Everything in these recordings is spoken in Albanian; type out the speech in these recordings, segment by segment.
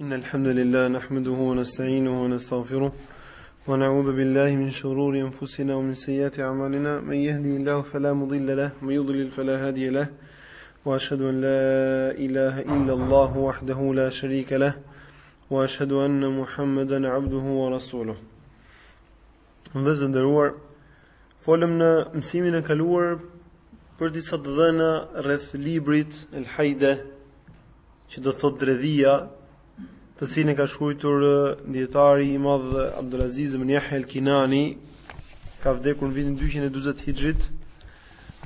إن الحمد لله نحمده ونستعينه ونستغفره ونعوذ بالله من شرور أنفسنا ومن سيئات أعمالنا من يهدي الله فلا مضل له ومن يضلل فلا هادي له وأشهد أن لا إله إلا الله وحده لا شريك له وأشهد أن محمدا عبده ورسوله Vëllezër të nderuar, folëm në mësimin e kaluar për disa të dhëna rreth librit El Hajde, që do të thotë dredhia, të cilin e ka shkruar dijetari i madh Abdulaziz ibn Yahya al-Kinani, ka vdekur në vitin 240 hixhrit,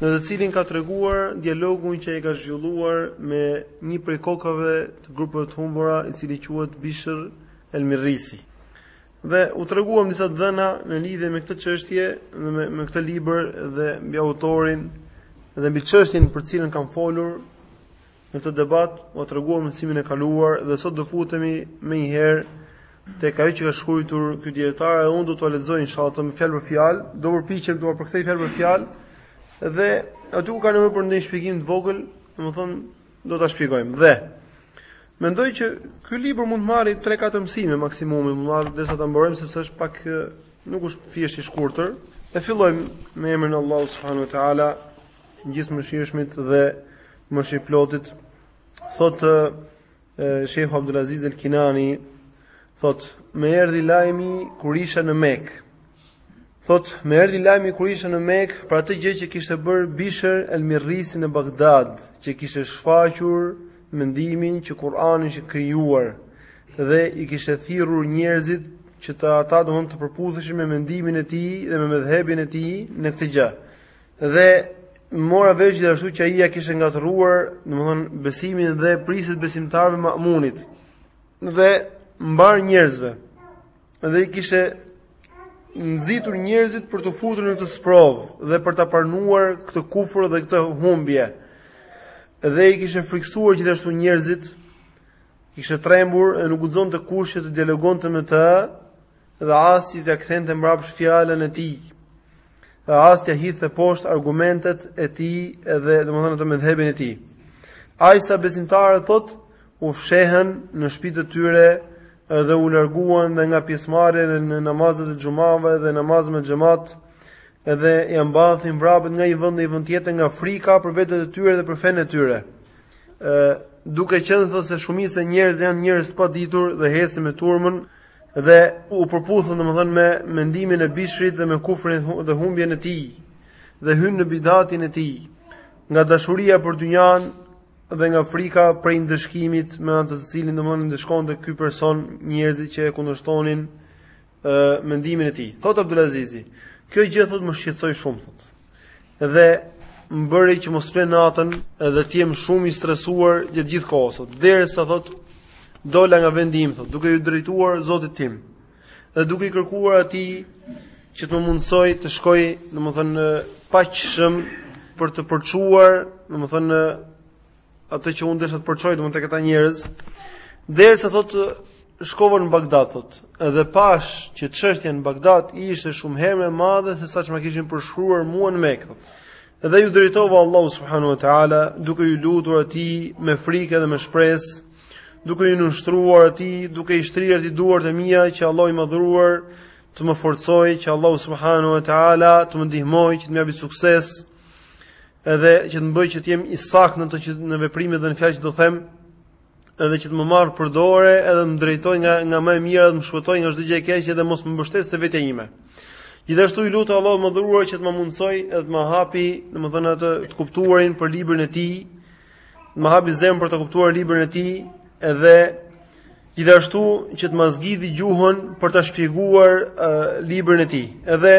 në të cilin ka treguar dialogun që ai ka zhvilluar me një prej kokave të grupeve të humbura, i cili quhet Bishr el-Mirrisi. Dhe u treguam disa të dhëna në lidhje me këtë çështje dhe me, me këtë libër dhe mbi autorin dhe mbi çështjen për të cilën kanë folur në këtë debat, u treguam në mësimin e kaluar dhe sot do futemi menjëherë tek ajo që ka shkruar ky dijetar dhe unë do t'ua lexoj inshallah fjalë për fjalë, do përpiqem t'ua përkthej fjalë për fjalë dhe aty ku ka nevojë për ndonjë shpjegim të vogël, domethënë Do ta shpjegojmë. Dhe mendoj që ky libër mund të marrë 3-4 mësime maksimumi, mund të marrë derisa ta mbarojmë sepse është pak nuk është thjesht i shkurtër. E fillojmë me emrin e Allahut subhanehu ue teala, Gjithëmëshirshmit dhe Mëshirëplotit. Thotë shejh Abdulaziz El Kinani, thotë më erdhi lajmi kur isha në Mekë. Thotë, më erdhi lajmi kur isha në Mekë për atë gjë që kishte bërë Bishr el-Mirrisi në Bagdad, që kishte shfaqur mendimin që Kur'ani ishte krijuar dhe i kishte thirrur njerëzit që të ata domethënë të përputheshin me mendimin e tij dhe me medhhebin e tij në këtë gjë. Dhe mora vesh gjithashtu që ai ia kishte ngatërruar, domethënë besimin dhe prijësit të besimtarëve Mamunit dhe mbarë njerëzve. Dhe i kishte nxitur njerëzit për t'u futur në këtë sprovë dhe për ta pranuar këtë kufër dhe këtë humbje. Dhe i kishte frikësuar gjithashtu njerëzit, i kishte trembur e nuk guxonte kush që të dialogonte me të, dhe as t'ia kthente mbrapsht fjalën e tij. Dhe as t'ia hidhte poshtë argumentet e tij dhe domethënë atë medhhebin e tij. Ai, kurse besimtarët thotë u fshehën në shtëpitë e tyre dhe u larguan dhe nga pjesëmarrja në namazet e xhumave dhe namazet me xhamat dhe ia mbathnin vrapit nga një vend në një vend tjetër nga frika për vetët e tyre dhe për fenë e tyre. ë duke qenë thotë se shumica e njerëzve janë njerëz të paditur dhe ecin me turmën Dhe u përputhën domethënë me mendimin e Bishrit dhe me kufrin dhe humbjen e tij dhe hynë në bidatin e tij nga dashuria për dynjan dhe nga frika prej ndëshkimit me anë të të cilit domethënë ndëshkonte ky person njerëzit që e kundërshtonin mendimin e tij. Thotë Abdulazizi, kjo gjë thotë më shqetësoi shumë thotë. Dhe më bëri që mos flen natën dhe të jem shumë i stresuar gjatë gjithë kohës. Derisa thot dola nga vendi im thot, duke ju drejtuar Zotit tim dhe duke i kërkuar atij që të më mundsoj të shkoj, domethënë paqshëm për të përçuar, domethënë atë që unë desha të përçoj domun te këta njerëz, derisa thotë shkova në Bagdad thotë, edhe pashë që çështja në Bagdad ishte shumë herë më e madhe se sa ç'ma kishin përshkruar mua në Mekë. Dhe ju drejtova Allahu subhanahu wa taala duke ju lutur atij me frikë dhe me shpresë, duke ju nënshtruar atij, duke i shtrirë atij duart e mia që Allahu i madhëruar të më forcojë, që Allahu subhanahu wa taala të më ndihmojë që të më japë sukses Edhe që të më bëj që të jem i saktë në të që në veprimet dhe në fjalë që do them, edhe që të më marr për dorë, edhe të më drejtoj nga nga më e mira, të më shpëtoj nga çdo gjë e keqe dhe mos më mbështes te vetja ime. Gjithashtu i luta Allahut madhëruar që të më mundësoj edhe të më hapi, domethënë atë të kuptuarin për librin e tij, të më hapi zemrën për të kuptuar librin e tij, edhe gjithashtu që të ma zgjidhi gjuhën për të shpjeguar uh, librin e tij. Edhe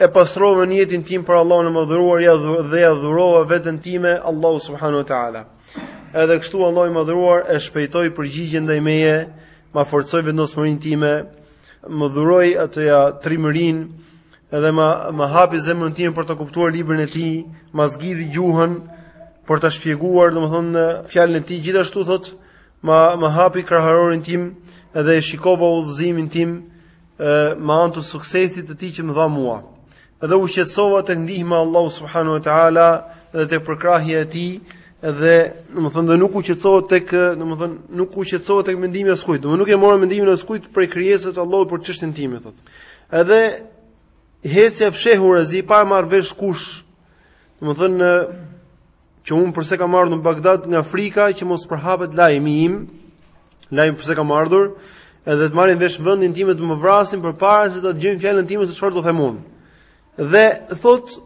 e pastrova nijetin tim për Allahun e Madhëruar ja dhe ja dhurova veten time Allahu subhanahu wa taala. Edhe kështu Allahu i Madhëruar e shpejtoi përgjigjen ndaj meje, ma forcoi vendosmërinë time, më dhuroi atë ja trimërin dhe ma ma hapi zemrën time për të kuptuar librin e tij, ma zgjidhi gjuhën për ta shpjeguar, domethënë fjalën e tij gjithashtu thot ma ma hapi kraharorin tim dhe e shikova udhëzimin tim me anë të suksesit të tij që më dha mua. Dhe u qetësova tek ndihma e Allahut subhanahu wa taala dhe tek përkrahja e tij dhe domethënë dhe nuk u qetësova tek domethënë nuk u qetësova tek mendimi i askujt. Domethënë nuk e mora mendimin e askujt për krijesat e Allahut për çështjen time thotë. Edhe hecja fshehur hazi pa marr vesh kush domethënë Që unë përse kam ardhur në Bagdad nga frika që mos përhapet lajmi im, lajmi përse kam ardhur, edhe të marrin vesh vendin tim të më vrasin përpara se ta dëgjojnë fjalën time se çfarë do them unë. Dhe thot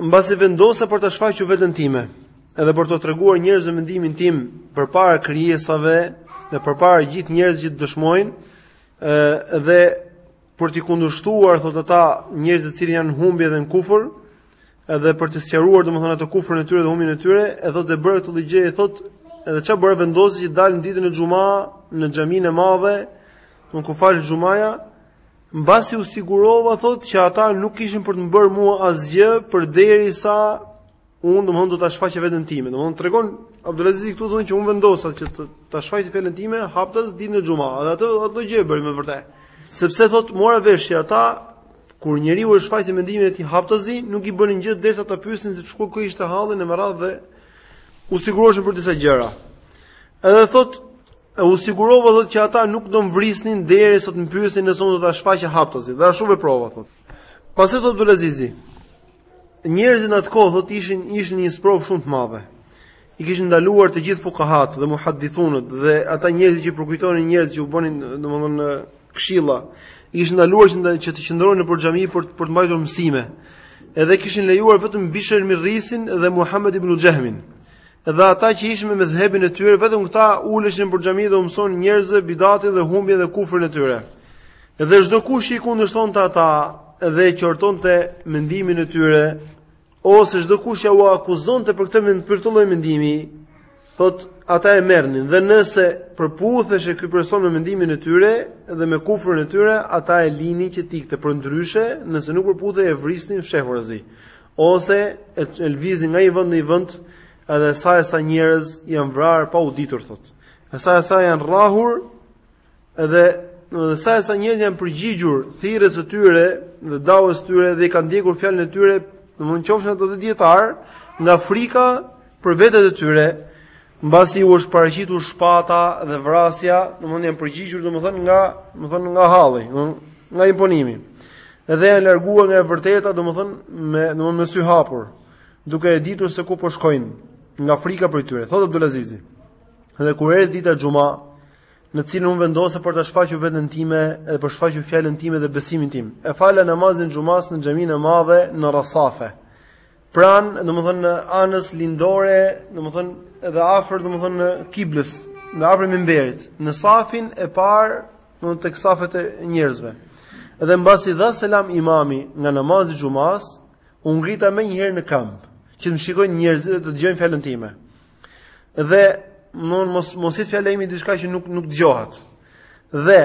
mbasi vendosa për ta shfaqur veten time, edhe për të treguar njerëzve mendimin tim përpara krijesave dhe përpara gjithë njerëzve që dëshmojnë, ë dhe për të kundërshtuar thot ata njerëzit që janë humbje dhe në kufër, Edhe për të sqaruar domethënë atë kufrin e tyre dhe humbjen e tyre, edhe do të bëja këtë ligje e thotë edhe çfarë bëra vendosa që të dilja ditën e xhuma në xhaminë e madhe, ku falet xhumaja, mbasi u sigurova thotë që ata nuk kishin për të bërë mua asgjë përderisa unë domthon do ta shfaqja veten time. Domthon tregon Abdulaziz këtu thonë që unë vendosa që të ta shfaqja veten time haptas ditën e xhuma. Edhe atë ato gjë e bëri me vërtet. Sepse thotë mora vesh që ata Kur njeriu e shfaqte mendimin e tij haptazi, nuk i bënin gjë derisa ta pyesin se çka ka ishte halli në radhë dhe u siguroheshin për disa gjëra. Edhe thot e u sigurova thot që ata nuk do mvrisnin derisa të mpyesin nëse unë do ta shfaqja haptazi. Dhe ashtu veprova thot. Pastaj thot Abdulazizi, njerëzit në atë kohë thot ishin ishin një sprovë shumë të madhe. i kishin ndaluar të gjithë fukahat dhe muhaddithunët dhe ata njerëz që përkujtonin njerëz që u bënin domethënë këshilla i kishin ndaluar që të qëndronin nëpër xhami për për të mbajtur mësime edhe kishin lejuar vetëm Bishr Mirrisin dhe Muhammed ibn Xhehmin dhe ata që ishin me medhhebin e tyre vetëm këta uleshin nëpër xhami dhe u mësonin njerëzve bidatin dhe humbjen dhe kufrin e tyre dhe çdokush i kundërshtonte ata dhe qortonte mendimin e tyre ose çdokush që i akuzonte për këtë mend për këtë lloj mendimi, thot ata e merrnin dhe nëse përputheshe ky person me mendimin e tyre dhe me kufrin e tyre, ata e linin që t'ikte përndryshe, nëse nuk përputhej e vrisnin fshehurazi ose e lvizin nga një vend në një vend, edhe sa e sa njerëz janë vrarë pa u ditur thot. E sa e sa janë rrahur Edhe dhe sa e sa njerëz i janë përgjigjur thirrjes së tyre dhe davës së tyre dhe i kanë ndjekur fjalën e tyre, domthonë qofshin ata dijetar, nga frika për vetët e tyre, mbasi u është paraqitur shpata dhe vrasja, domthonë janë përgjigjur domthonë nga, domthonë nga halli, nga imponimi. Edhe janë larguar nga e vërteta, domthonë me domthonë me sy hapur, duke e ditur se ku po shkojnë nga frika për tyre. Thotë Abdulazizi. Dhe kur erdhi dita xhuma, në të cilën unë vendosa për ta shfaqur veten time dhe për të shfaqur fjalën time dhe besimin tim. E fala namazin e xhumas në xhaminë e madhe në Rasafe. Pran, domethënë anës lindore, domethënë edhe afër domethënë Kiblës, e afër Mimberit, në safin e parë, tek safet e njerëzve. Dhe mbasi dha selam imami nga namazi i xhumas, u ngrita menjëherë në këmbë, që të më shikojnë njerëzit dhe të dëgjojnë fjalën time. Dhe të mos mos ishte fjala ime diçka që nuk nuk dëgjohet. Dhe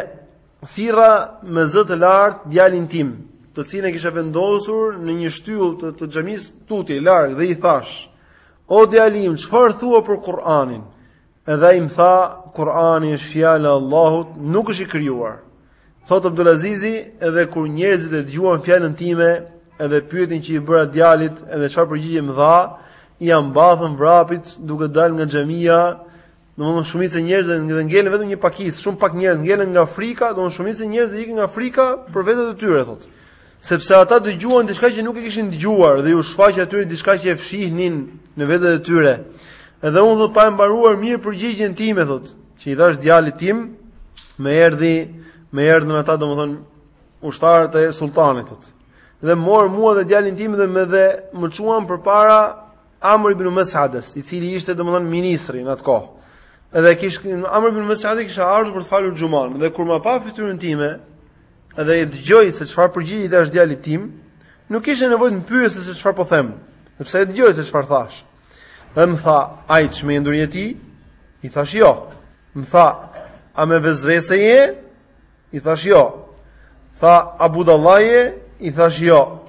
thirra me zë të lartë djalin tim, të cilin e kisha vendosur në një shtyllë të, të xhamisë tutje larg dhe i thash: "O djali im, çfarë thua për Kur'anin?" Edhe ai më tha, "Kur'ani është fjala e Allahut, nuk është i krijuar." Thotë Abdulazizi, edhe kur njerëzit e dëgjuan fjalën time, edhe pyetjen që i bëra djalit, edhe çfarë përgjigje më dha, ia mbathën vrapit duke dalë nga xhamia. Domthonë shumica e njerëzve dhe ngelen vetëm një pakicë, shumë pak njerëz ngelen nga frika, domthonë shumica e njerëzve ikën nga frika për veten e tyre, thotë. Sepse ata dëgjuan diçka që nuk e kishin dëgjuar dhe iu shfaq atyre diçka që e fshihnin në veten e tyre. Edhe unë thotë pa e mbaruar mirë përgjigjen tim e thot, që i dhash djalit tim, më erdhi, më erdhën ata domethënë, ushtarët e sultanit thot. Dhe morën mua dhe djalin tim dhe më dhe më çuan përpara Amr ibn Mesades, i cili ishte domethënë ministri në atë kohë. Edhe kish Amr ibn Mesades kishte ardhur për të falur xhuman dhe kur ma pa fytyrën time, Edhe e dëgjoi se çfarë përgjigje i dhash djalit tim, nuk kishte nevojë të më pyesë se çfarë po them, sepse e dëgjoi se çfarë thash. Dhe më tha, "A i çmendur je ti?" I thash, "Jo." Më tha, "A me vesvese je?" I thash, "Jo." Tha, "A budalla je?" I thash, "Jo."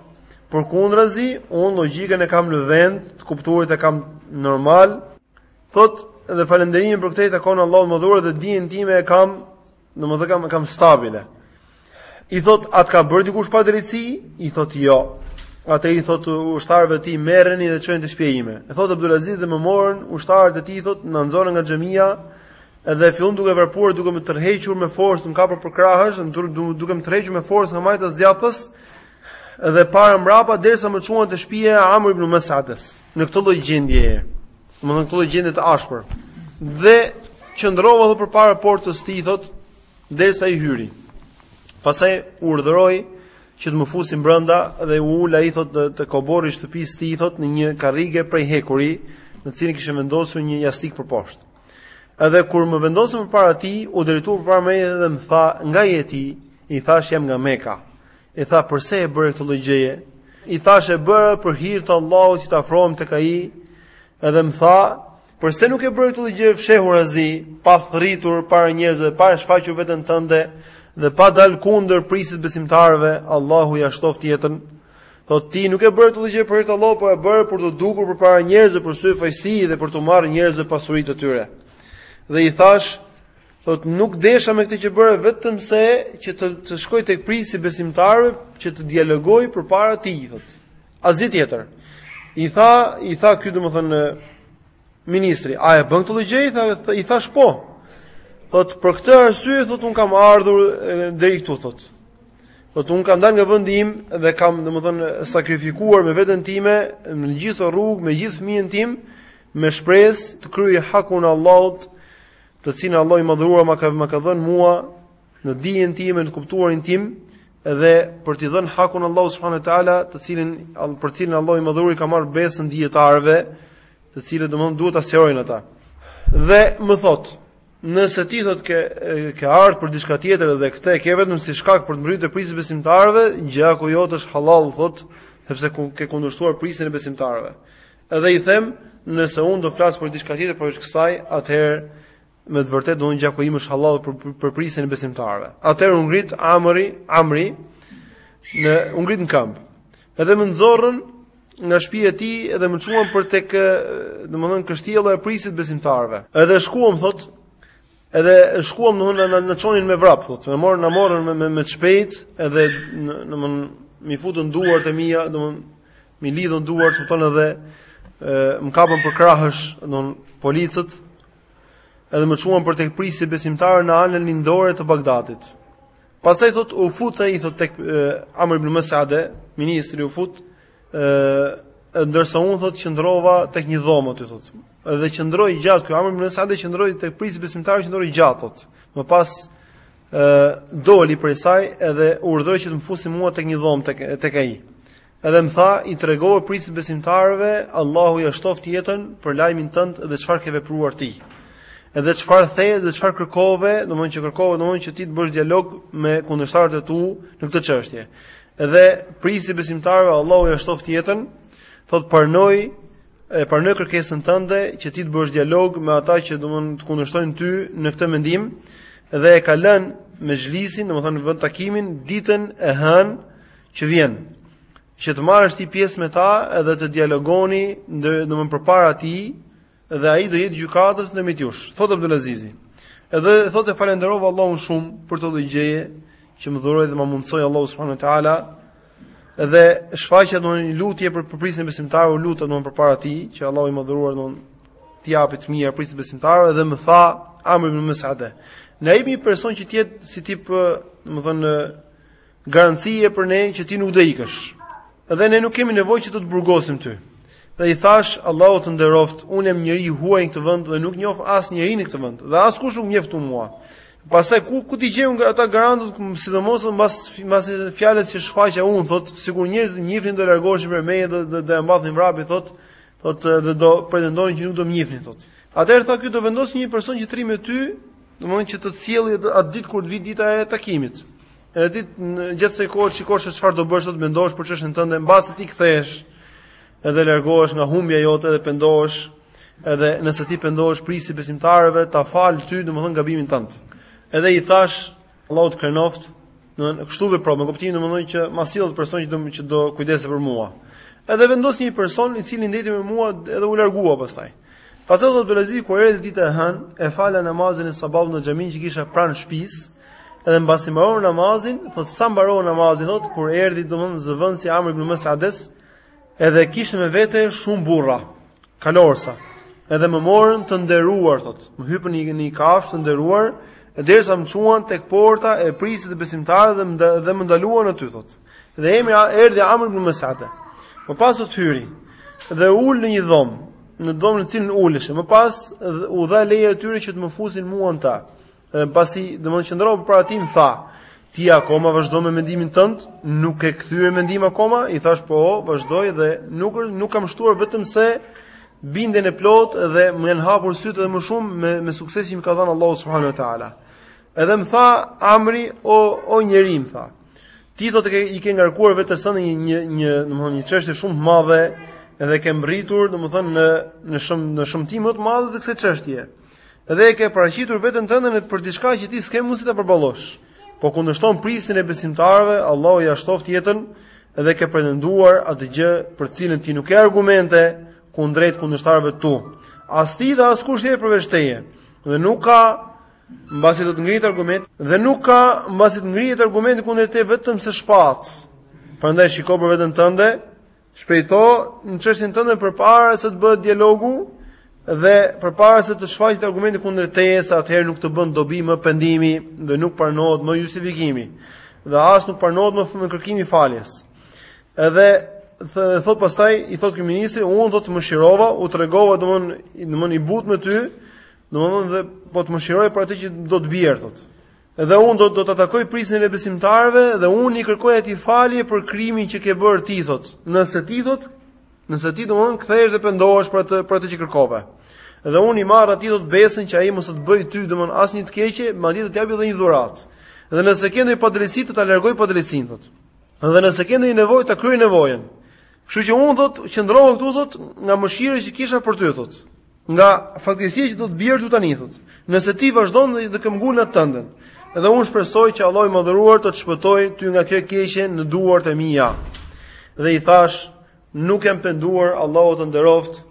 Por përkundrazi, unë logjikën e kam në vend, të kuptuarit e kam normal. Thot, dhe falënderimin për këtë i takon Allahut madhruar dhe dijen time e kam Domethënë e kam, kam stabile. I thot, a të ka bërë dikush padrejtësi? I thot, jo. Atëherë i thot, ushtarëve tij merreni dhe çojeni te shpia ime. E thot, Abdulaziz dhe më morën, ushtarët e tij thot, më nxorën nga xhamia, edhe filluan duke vrapuar, duke më tërhequr me forcë, më kapur për krahësh, duke më tërhequr me forcë nga majtas djathtas, Dhe para mbrapa derisa më çuan te shtëpia e Amr ibn Mas'ades. Në këtë lloj gjendjeje, domethënë këtë lloj gjendje të ashpër. Dhe qëndrova edhe përpara portës së tij thot derisa ai hyri. Pastaj urdhëroi që të më fusin brenda dhe u ul ai thot te, tek oborri shtëpisë tij thot në një karrige prej hekuri, në cilin kishte vendosur një jastik përposhtë. Edhe kur më vendosën përpara tij, u drejtua përpara meje dhe më tha, "Nga je ti?" I thash, "Jam nga Mekka." I tha, "Përse e bëre këtë lloj gjëje?" I thash, "E bëra për hir të Allahut që të afrohem tek Ai." Edhe më tha, "Përse nuk e bëre këtë lloj gjëje fshehurazi, pa thërritur para njerëzve, pa e shfaqur veten tënde dhe pa dalë kundër prijsit besimtarëve, Allahu ia shtoftë jetën?" Thotë ti nuk e bëre këtë gjë për hir të Allahut, po e bëre për të dukur përpara njerëzve për syfaqësi dhe për të marrë njerëzve pasuritë e tyre. Dhe i thash, thot nuk desha me këtë që bëra vetëmse që të të shkoj tek prijsi i besimtarëve që të dialogoj përpara tij, thot. Asgjë tjetër. I tha, i tha ky domethënë ministri, a e bën këtë gjë? I tha, i thash po. Thot për këtë arsye thot un kam ardhur deri këtu thot. Thotë unë kam dalë nga vendi im dhe kam, domethënë, sakrifikuar me veten time në gjithë rrugë, me gjithë fëmijën tim, me shpresë të kryej hakun e Allahut, të cilin Allahu i madhruar më ka më ka dhënë mua në dijen time, në kuptuarin tim dhe për t'i dhënë hakun Allahu subhanahu wa taala, të cilin për të cilin Allahu i madhruar ka marrë besën dijetarëve, të cilët domethënë duhet ta sqarojnë atë. Dhe më thotë, Nëse ti thot ke ke ardhur për diçka tjetër dhe këtë e ke vetëm si shkak për të mbërritur prijësin e besimtarëve, gjaku jot është halal, thot, sepse ke kundërshtuar prijësin e besimtarëve. Edhe i them, nëse unë do flas për diçka tjetër përveç kësaj, atëherë me të vërtetë domethënë gjaku im është halal për për prijësin e besimtarëve. Atëherë u ngrit Amri, Amri në u ngrit në këmbë. Edhe më nxorrën nga shtëpia e tij dhe më çuan për tek domethënë kështjella e prijësit të besimtarëve. Edhe shkuam thot, edhe shkuam domethënë na na çonin me vrap thot, më morën na morën me me, me të shpejtë, edhe domethënë m'i futën duart e mia, domethënë m'i lidhën duart, thotë edhe më kapën për krahësh domethënë policët edhe më çuan për tek prijësi i besimtarëve në anën lindore të Bagdadit. Pastaj thot u fut ai thot tek Amr ibn Mas'ade, ministri u fut ë ndërsa un thot qëndrova tek një dhomë aty thot. Dhe qëndroi gjatë ky Amr ibn Mas'ade qëndroi tek prijësi i besimtarëve qëndroi gjatë thot. Më pas ë doli prej saj edhe urdhëroi që të më fusin mua tek një dhomë tek tek ai. Edhe më tha, i tregova prijësit të besimtarëve, Allahu ja shtoftë jetën për lajmin tënd dhe çfarë ke vepruar ti. Edhe çfarë the dhe çfarë kërkove, domethënë që kërkove domethënë që ti të bësh dialog me kundërshtarët e tu në këtë çështje. Edhe prijësi i besimtarëve, Allahu ja shtoftë jetën, thotë pranoi e pranoi kërkesën tënde që ti të bësh dialog me ata që do mund të kundërshtojnë ty në këtë mendim dhe e ka lënë mexhlisin, domethënë vendtakimin ditën e hënë që vjen që të marrësh ti pjesë me ta edhe të dialogoni domthonë përpara tij dhe ai do jetë gjykatës ndërmjet jush thotë Abdulazizi edhe thotë falënderova Allahun shumë për këtë gjë që më dhuroi dhe më mundsoi Allahu subhanahu wa taala dhe shfaqa domethënë një lutje për për prijësin e besimtarëve u luta domthonë përpara tij që Allahu i madhëruar domthonë t'i japi të mira prijësit të besimtarëve dhe më tha Amr ibn Mas'ade. Na jepni një person që të jetë si tip, domethënë Garanci për ne që ti nuk do ikësh. Dhe ne nuk kemi nevojë që të të burgosim ty. Dhe i thash, Allahu të nderoft, unë jam njeri i huaj në këtë vend dhe nuk njoh asnjeri në këtë vend. Dhe askush nuk më njef mua. Pastaj ku ku t'i gjej unë nga ata garantët, sidomos mbas mbas fjalës që shfaqa unë, thotë, sikur njerëzit më njihnin do largoheshin prej meje dhe do të mbathnin vrapi, thotë, thotë dhe do pretendonin që nuk do më njihnin, thotë. Atëherë thotë ky do vendos një person që të rri me ty, domethënë që të të sjellë atë ditë kur të vi dita e takimit. Edhe ti gjatë kësaj kohe shikosh se çfarë do bësh, do të mendosh për çështjen tënde, mbase ti kthehesh edhe largohesh nga humbja jote dhe pendohesh, edhe nëse ti pendohesh prijësi i besimtarëve ta fal ty, domethënë gabimin tënd. Edhe i thash Allahu të krenoftë, domethënë kështu vepro, me kuptimin domethënë që ma sillet person që do që do kujdeset për mua. Edhe vendos një person i cili ndejti me mua edhe u largua pastaj. Pastaj thot Abdulazizi kur erdhi dita e hënë, e fala namazin e sabahut në xhamin që kisha pranë shtëpisë Edhe mbasi mbaron namazin, thot sa mbaron namazin, thot kur erdhi domthon zëvendësi si Amr ibn Mes'ades, edhe kishte me vete shumë burra, kalorësa. Edhe më morën të nderuar thot. Më hypën në një kafshë të nderuar, e derisa më çuan tek porta e prijësit të besimtarëve dhe më dhe më ndaluan aty thot. Dhe Amri erdhi Amr ibn Mes'ade. Më pas thot hyri dhe u ul në një dhomë, në dhomën në cilën uleshe. Më pas u dha leje atyre që të më fusin mua në të. Dhe pasi, domthonjë qëndrova përpara tij, më tha, "Ti akoma vazhdo me mendimin tënd? Nuk ke kthyer mendim akoma?" I thash, "Po, vazhdoj dhe nuk nuk kam shtuar vetëm se bindjen e plotë dhe më janë hapur sytë edhe më shumë me me suksesin që ka dhënë Allahu subhanahu wa taala." Edhe më tha Amri, "O o njeri, më tha, ti thotë ke i ke ngarkuar vetes tënde një një një, domthonjë një çështje shumë të madhe dhe ke mbërritur, domthonjë në në shumë në shëmtim më të madh të kësaj çështje." Dhe e ke paraqitur veten tënde në për diçka që ti s'ke mundësi ta përballosh. Po kundërshton prijësin e besimtarëve, Allahu ja shtoftë jetën dhe ke pretenduar atë gjë për të cilën ti nuk ke argumente kundrejt kundërshtarëve tu. As ti dhe askush tjetër përveç teje. Dhe nuk ka mbasi do të ngrihet argument dhe nuk ka mbasi të ngrihet argument kundrejt teje vetëm se shpata. Prandaj shiko për veten tënde Shpejto në çështjen tënde përpara se të bëhet dialogu dhe përpara se të shfaqet argumenti kundër teje, se atëherë nuk të bën dobi më pendimi dhe nuk pranohet më justifikimi dhe as nuk pranohet më kërkimi i faljes. Edhe thot pastaj i thot ky ministri, unë thot të mëshirova, u tregova domthon domthon i butë me ty, domthon dhe po të mëshiroj për atë që do të bjerë thot. Dhe unë do do ta takoj prijësin e besimtarëve dhe unë i kërkoj atij falje për krimin që ke bërë ti thot. Nëse ti thot, nëse ti domthon kthehesh dhe pendohesh për atë për atë që kërkove. Dhe unë i marr atij thot besën që ai mos të bëj ty domthon asnjë të keqe, madje do të japi edhe një dhuratë. Dhe nëse ke ndonjë padrejtësi të ta largoj padrejtësinë thot. Dhe nëse ke ndonjë nevojë ta kryej nevojën. Kështu që unë thot qëndrova këtu thot nga mëshira që kisha për ty thot. Nga fatkeqësia që do të bjerë ty tani thotë. Nëse ti vazhdon dhe të këmbngul në tëndën, dhe unë shpresoj që Allahu i Madhëruar të të shpëtojë ty nga kjo keqje në duart e mia. Dhe i thash, nuk jam penduar, Allahu të nderoft,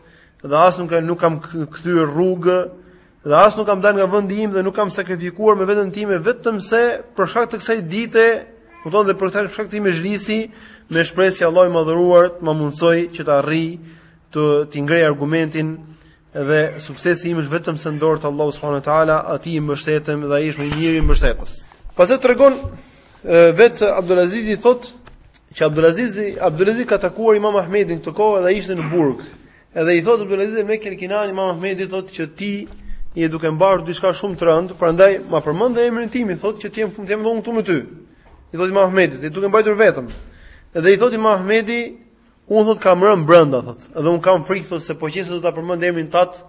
dhe as nuk nuk kam kthyer rrugë dhe as nuk kam dalë nga vendi im dhe nuk kam sakrifikuar me veten time vetëm se për shkak të kësaj dite, kupton dhe për këtë shkak të mexhlisit me shpresë që Allahu i madhëruar të më mundsoj që të arrij të ti ngrej argumentin dhe suksesi im është vetëm se në dorë të Allahu subhanahu wa taala, atij i mbështetem dhe ai është më i miri mbështetës. Pastaj tregon vet Abdulaziz i thotë që Abdulaziz Abdulaziz ka takuar Imam Ahmedin këtë kohë dhe ishte në burg. Edhe i thotë Abdulaziz Mekki el-Kinani Imam Ahmedi thotë që ti je duke mbarë diçka shumë të rëndë, prandaj ma përmend dhe emrin tim, thotë që t'jem dhe unë i dënuar këtu me ty. I thotë Imam Ahmedit, ti duke mbajtur vetëm. Edhe i thotë Imam Ahmedi, Unë thot kam rënë brenda thot, edhe un kam frikë thot se po qesë do ta përmend emrin tat,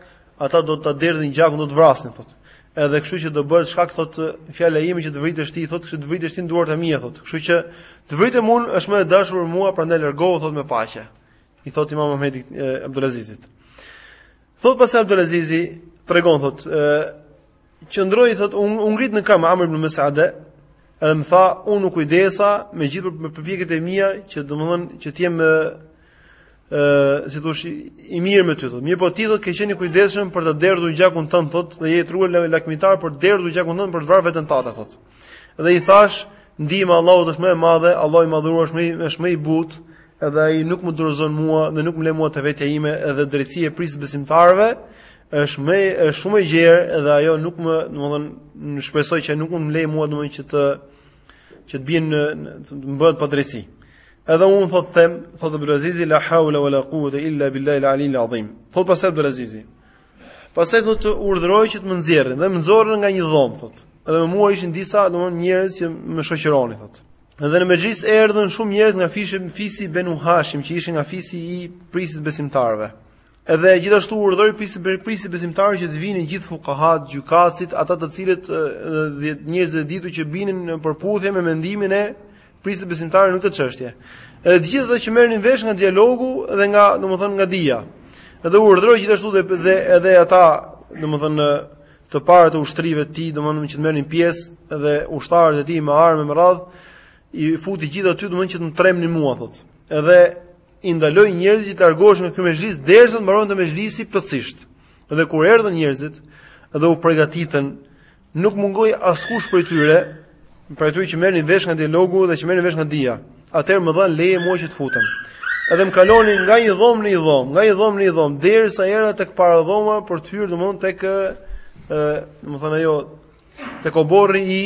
ata do ta derdhin gjakun do të vrasin thot. Edhe kështu që do bëhet shkak thot fjala ime që të vritesh ti thot, kështu të vritesh ti në duart e mia thot. Kështu që të vritem un është më e dashur për mua, prandaj largohu thot me paqe. I thot Imam Ahmedi Abdulazizit. Thot pas Abdulazizi tregon thot, Qëndroi thot u, u ngrit në këmbë Amr ibn Mus'ade, edhe më tha, unë u kujdesa me gjithë përpjekjet e mia që domthon që të jem ë si thosh i mirë me ty thot. Mirë po ti thot ke qenë i kujdesshëm për të derdhur gjakun tënd thot dhe je treguar lakmitar për të derdhur gjakun tënd për të vrarë veten tënde thot. Dhe i thash, ndihma e Allahut është më e madhe, Allahu i madhruar është më është më i butë, edhe ai nuk më dorëzon mua dhe nuk më le mua te vetja ime edhe drejtësia e prijsit besimtarëve, Është më është shumë e gjerë dhe ajo nuk më, domethënë, shpresoj që nuk më lej mua domethënë që të që të bien në të bëhet padrejtësi. Edhe unë thot them, thot Abdulazizi la haula wala quwata illa billahi al-ali al-azim. Thot pas Abdulazizi. Pastaj thot urdhëroi që të më nxjerrin dhe më nxorrën nga një dhomë thot. Edhe me mua ishin disa domthon njerëz që më shoqëronin thot. Edhe në mexhlis erdhën shumë njerëz nga fishi fisi Benu Hashim që ishin nga fisi i prijsit besimtarëve. Edhe gjithashtu urdhëroi prijsi prijsi besimtarë që të vinin gjithë fukahat, gjykatësit, ata të cilët njerëz të ditur që binin në përputhje me mendimin e prijsit besimtarë në këtë çështje. Edhe të gjithë ata që merrnin vesh nga dialogu dhe nga, domethënë, nga dija. Edhe urdhëroi gjithashtu dhe, dhe edhe ata, domethënë, të parë të ushtrive të tij, domethënë që të merrnin pjesë dhe ushtarët e tij me armë me radh, i futi gjithë aty domethënë që të trembnin mua thotë. Edhe i ndaloi njerëzit që të largoheshin nga ky mexhlis derisa të mbaronte mexhlisi plotësisht. Dhe kur erdhën njerëzit dhe u përgatitën, nuk mungoi askush prej tyre, prej tyre që merrnin vesh nga dialogu dhe që merrnin vesh nga dija. Atëherë më dhanë leje mua që të futem. Edhe më kalonin nga një dhomë në një dhomë, nga një dhomë në një dhomë, derisa erdha tek para dhoma për të hyrë domthon tek ë, domthon ajo tek oborri i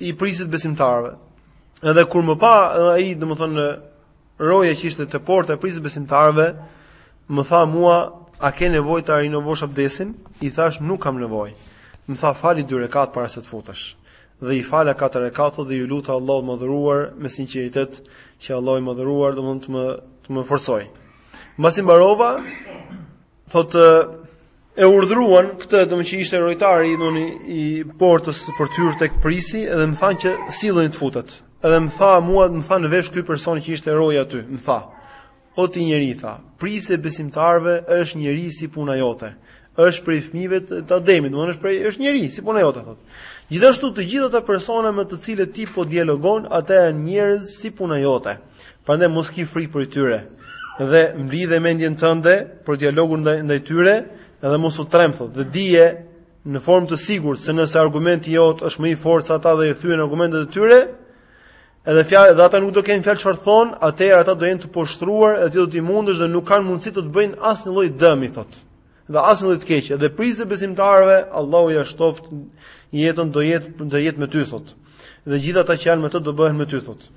i prisit besimtarëve. Edhe kur më pa ai domthon Roja që ishte te porta e prisit besimtarëve, më tha mua, a ke nevojë ta rinovosh abdesin? I thash, nuk kam nevojë. Më tha, fali dy rekat para se të futesh. Dhe i fala katër rekat dhe iu luta Allahut të madhëruar me sinqeritet që Allahu i madhëruar do mund të më të më forcoj. Mbasi mbarova, thotë e urdhëruan këtë, domethënë që ishte rojtari i doni i portës për të hyrë tek prisi dhe më thanë që silleni të futet. Edhe më tha mua, më tha në vesh ky person që ishte roja aty, më tha. O ti njeri tha, prisi e besimtarëve është njeri si puna jote. Është prej fëmijëve të Ademit, domethënë është prej është njeri si puna jote thotë. Gjithashtu të gjithë ata persona me të cilët ti po dialogon, ata janë njerëz si puna jote. Prandaj mos ki frikë prej tyre dhe mblidhe mendjen tënde për dialogun ndaj ndaj tyre dhe mos u tremb thotë dhe dije në formë të sigurt se nëse argumenti jot është më i fortë se ata dhe i thyen argumentet e tyre edhe fjalë dhe ata nuk do kenë fjalë çfarë thonë atëherë ata do jenë të poshtruar e ti do t'i mundësh dhe nuk kanë mundësi të të bëjnë asnjë lloj dëmi thotë dhe asnjë lloj të keqe dhe prisi i besimtarëve Allahu ia shtoftë jetën do jetë do jetë me ty thot dhe gjithë ata që janë me të do bëhen me ty thot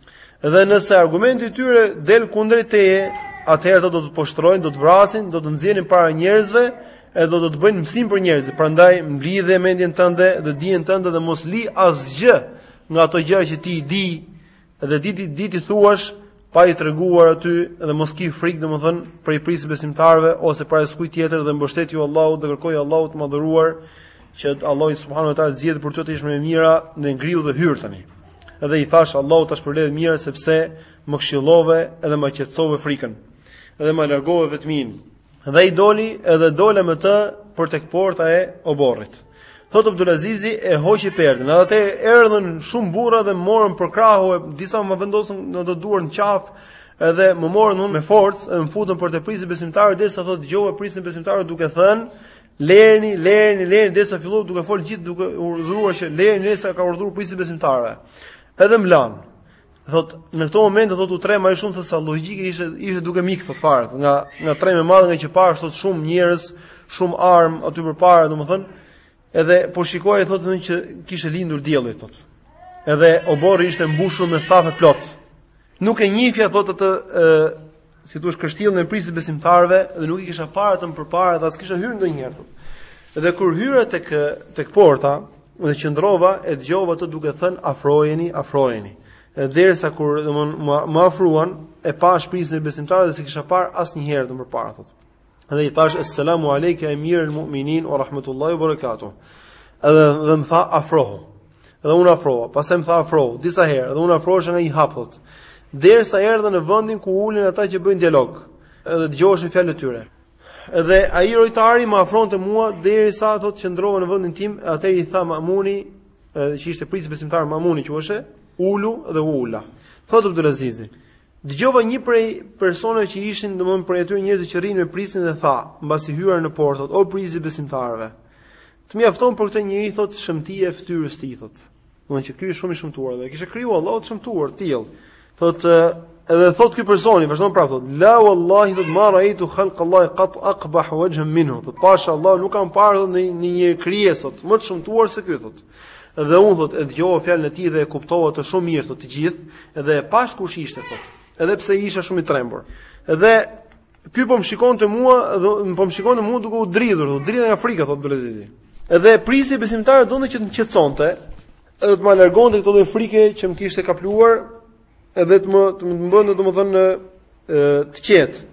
dhe nëse argumenti i tyre del kundrejt teje atëherë ata do të poshtrojnë do të vrasin do të nxjerrin para njerëzve edhe do të bëjnë mësim për njerëzit prandaj mblidhe mendjen tënde dhe dijen tënde dhe mos li asgjë nga ato gjëra që ti i di Dhe di t'i thuash pa i treguar aty dhe mos ki frikë domethën prej prisit besimtarëve ose prej askujt tjetër dhe mbështetju Allahut dhe kërkoji Allahut të madhëruar që Allahu subhanahu wa taala zgjedhë për ty ç'është më e mira dhe ngrihu dhe hyr tani dhe i thash Allahu ta shpërbleftë me të mira sepse më këshillove dhe më qetësove frikën dhe më largove vetminë Dhe i doli edhe dole me të për tek porta e oborrit. Thot Abdulazizi e hoqi perdën. Edhe atë erdhën shumë burra dhe më morën për krahu e disa më vendosën në të duar në qafë. Edhe më morën unë me forcë e më futën për te prisi i besimtarëve derisa thot dëgjova prisin e besimtarëve duke thënë lerni, lerni, lerni derisa filloi duke fol gjithë duke urdhëruar që lerni derisa ka urdhëruar prisi i besimtarëve. Edhe më lan. Thot, në këto momente thot u trema aq shumë sa logjika ishte ishte duke m'ik thot fare, nga nga trema e madhe ngaqë pash thot shumë njerëz, shumë armë aty përpara, domethënë, edhe po shikoja thot edhe që kishte lindur dielli thot. Edhe oborri ishte mbushur me safe plot. Nuk e njihja thot atë Si thua kështjellën e prisit besimtarëve dhe nuk i kisha parë atë më përpara dhe as kisha hyrë ndonjëherë thotë. Dhe kur hyra tek tek porta dhe qëndrova e dëgjova atë duke thënë afrojeni, afrojeni. Dhe derisa kur domthon më afruan e pashë prisin e besimtarëve dhe s'e kisha parë asnjëherë atë më përpara thotë. Dhe i thash Esselamu alejke emirul mu'minin ue rahmetullahi ue berekatuhu Edhe dhe më tha afrohu Edhe unë afrohesha Pastaj më tha afrohu Disa herë Edhe unë afrohesha nga një hap thot Derisa erdha në vendin ku ulen ata që bëjnë dialog Edhe dëgjoheshin fjalët e tyre Edhe ai rojtari më afronte mua Derisa thot qëndrova në vendin tim Edhe atëherë tha Mamuni Edhe që ishte prisi i besimtarëve Mamuni quhej Ulu dhe u ula Thotë Abdulazizi Dëgjova një prej personave që ishin, domethënë prej atyre njerëzve që rrinin me prisin dhe tha, mbasi hyra në portë, thotë, "O Prisi besimtarëve, të mjafton për këtë njeri thotë shëmtia e fytyrës së tij thotë." Domethënë që ky është shumë i shëmtuar dhe e kishte kriju Allahu të shëmtuar të tillë. Thotë edhe thotë ky personi, vazhdon prapë thotë, "La wallahi thot ma raitu khalq Allah qat aqbah wajhan minhu." Thot pasha Allahun nuk kam parë ndonjë krijesë më të shëmtuar se ky thotë. Dhe unë thot e dëgjova fjalën e tij dhe e kuptova atë shumë mirë thot, të gjithë, edhe e pash kush ishte thot. Edhe pse isha shumë i trembur. Dhe ky po më shikonte mua dhe po më shikonte mua duke u dridhur, u dridha nga frika thot Abdulazizi. Edhe prisi besimtarëve donte që të më qetësonte, edhe të ma largonte këtë lloj frike që më kishte kapluar, Edhe të më të më bënte domethënë të qetë.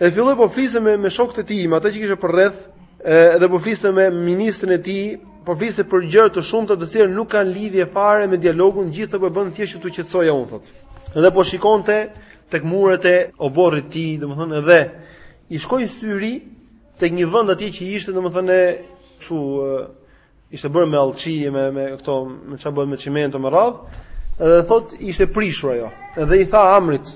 E filloi po fliste me me shokët e tij, me ata që kishte përreth, edhe po fliste me ministrin e tij, po fliste për gjëra të shumta të cilat nuk kanë lidhje fare me dialogun, gjithë po bën thjesht të qetësoja unë thotë. Edhe po shikonte tek muret e oborrit të tij, domethënë edhe i shkoi syri tek një vend atje që ishte domethënë kështu ishte bërë me allçi me me këto me çfarë bëhet me çimento me radh dhe thot ishte prishur ajo dhe i tha Amrit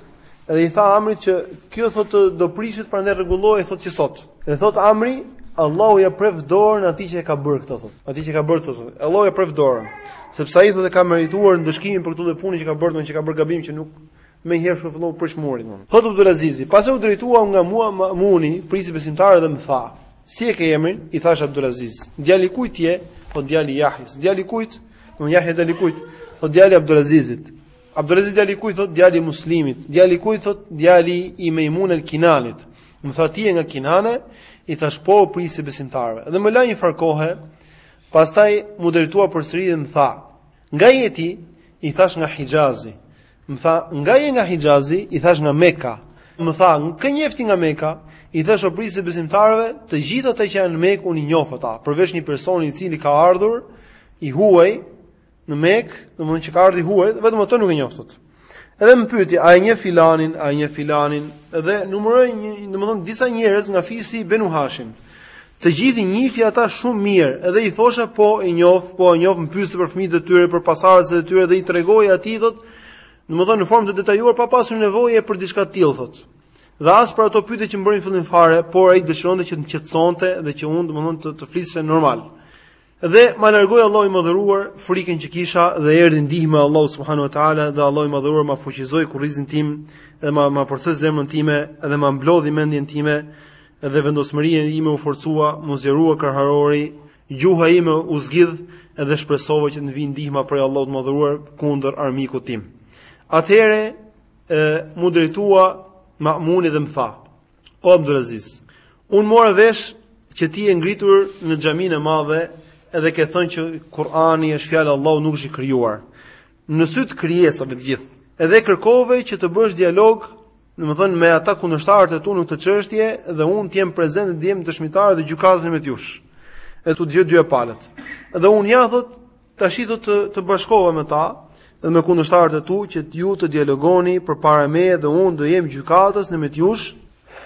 dhe i tha Amrit që kjo thot do prishet prandaj rregulloje thot që sot dhe thot Amri Allahu ia preftë dorën atij që e ka bërë këtë thot atij që ka bërë këtë thot Allahu ia preftë dorën sepse ai thotë e ka merituar ndëshkimin për këtë lloj pune që ka bërë domethënë që ka bërë gabim që nuk Menjëherë shkoi filloi prish murin unë. Thotë Abdulazizi, pastaj u drejtua nga mua Ma'muni, prisi besimtarëve dhe më tha: Si e ke emrin? I thash Abdulaziz. Djali kujt je? Po djali i Jahjes. Djali kujt? Domethënë Jahja djali kujt? Po djali i Abdulazizit. Abdulaziz djali kujt? Thotë djali i Muslimit. Djali kujt? Thotë djali i Mejmun el Kinanit. Më tha ti je nga Kinane? I thash po prisi besimtarëve. Dhe më la një farë kohe. Pastaj m'u drejtua përsëri dhe më tha: Nga je ti? I thash nga Hijazi. Më tha, nga je nga Hixhazi? I thash nga Mekka. Më tha, kë njef ti nga Mekka? I thash o prijësi besimtarëve, të gjithë ata që janë në Mekë unë i njoh ata, përveç një personi i cili ka ardhur i huaj në Mekë, domethënë që ka ardhur i huaj, vetëm atë nuk e njoh dot. Edhe më pyeti, a e njeh filanin, a e njeh filanin? Dhe numëroi një, domethënë disa njerëz nga fisi Benu Hashim. Të gjithë i njihja ata shumë mirë, edhe i thosha po e njoh, po e njoh, më pyeste për fëmijët e tyre, për pasardhësit e tyre dhe i tregoja atij thotë, domethënë në formë të detajuar pa pasur nevojë për diçka të tillë thotë. Dhe as për ato pyetje që më bëri në fillim fare, por ai dëshironte që të më qetësonte dhe që unë domethënë të, të flisja normal. Dhe ma largoi Allahu i Madhëruar frikën që kisha dhe erdhi ndihma e Allahut subhanahu wa taala dhe Allahu i Madhëruar ma fuqizoi kurrizin tim dhe ma ma forcoi zemrën time dhe ma mblodhi mendjen time dhe vendosmëria ime u forcua, m'u zgjerua kraharori, gjuha ime u zgjidh dhe shpresova që të vijë ndihma prej Allahut të Madhëruar kundër armikut tim. Atëherë m'u drejtua Ma'muni dhe më tha: O Abdulaziz, unë mora vesh që ti je ngritur në xhaminë e madhe edhe ke thënë që Kur'ani është fjala e Allahut nuk është i krijuar. Në sy të krijesave të gjithë. Edhe kërkove që të bësh dialog, domethënë me ata kundërshtarët e tu në këtë çështje dhe unë të jem prezent dhe të jem dëshmitar dhe gjykatës mes jush. E t'ju dëgjoj dy palët. Dhe unë ja thotë Tashi do të të bashkoj me ta dhe me kundërshtarët e tu që ju të dialogoni përpara meje dhe unë do jem gjykatës në mes jush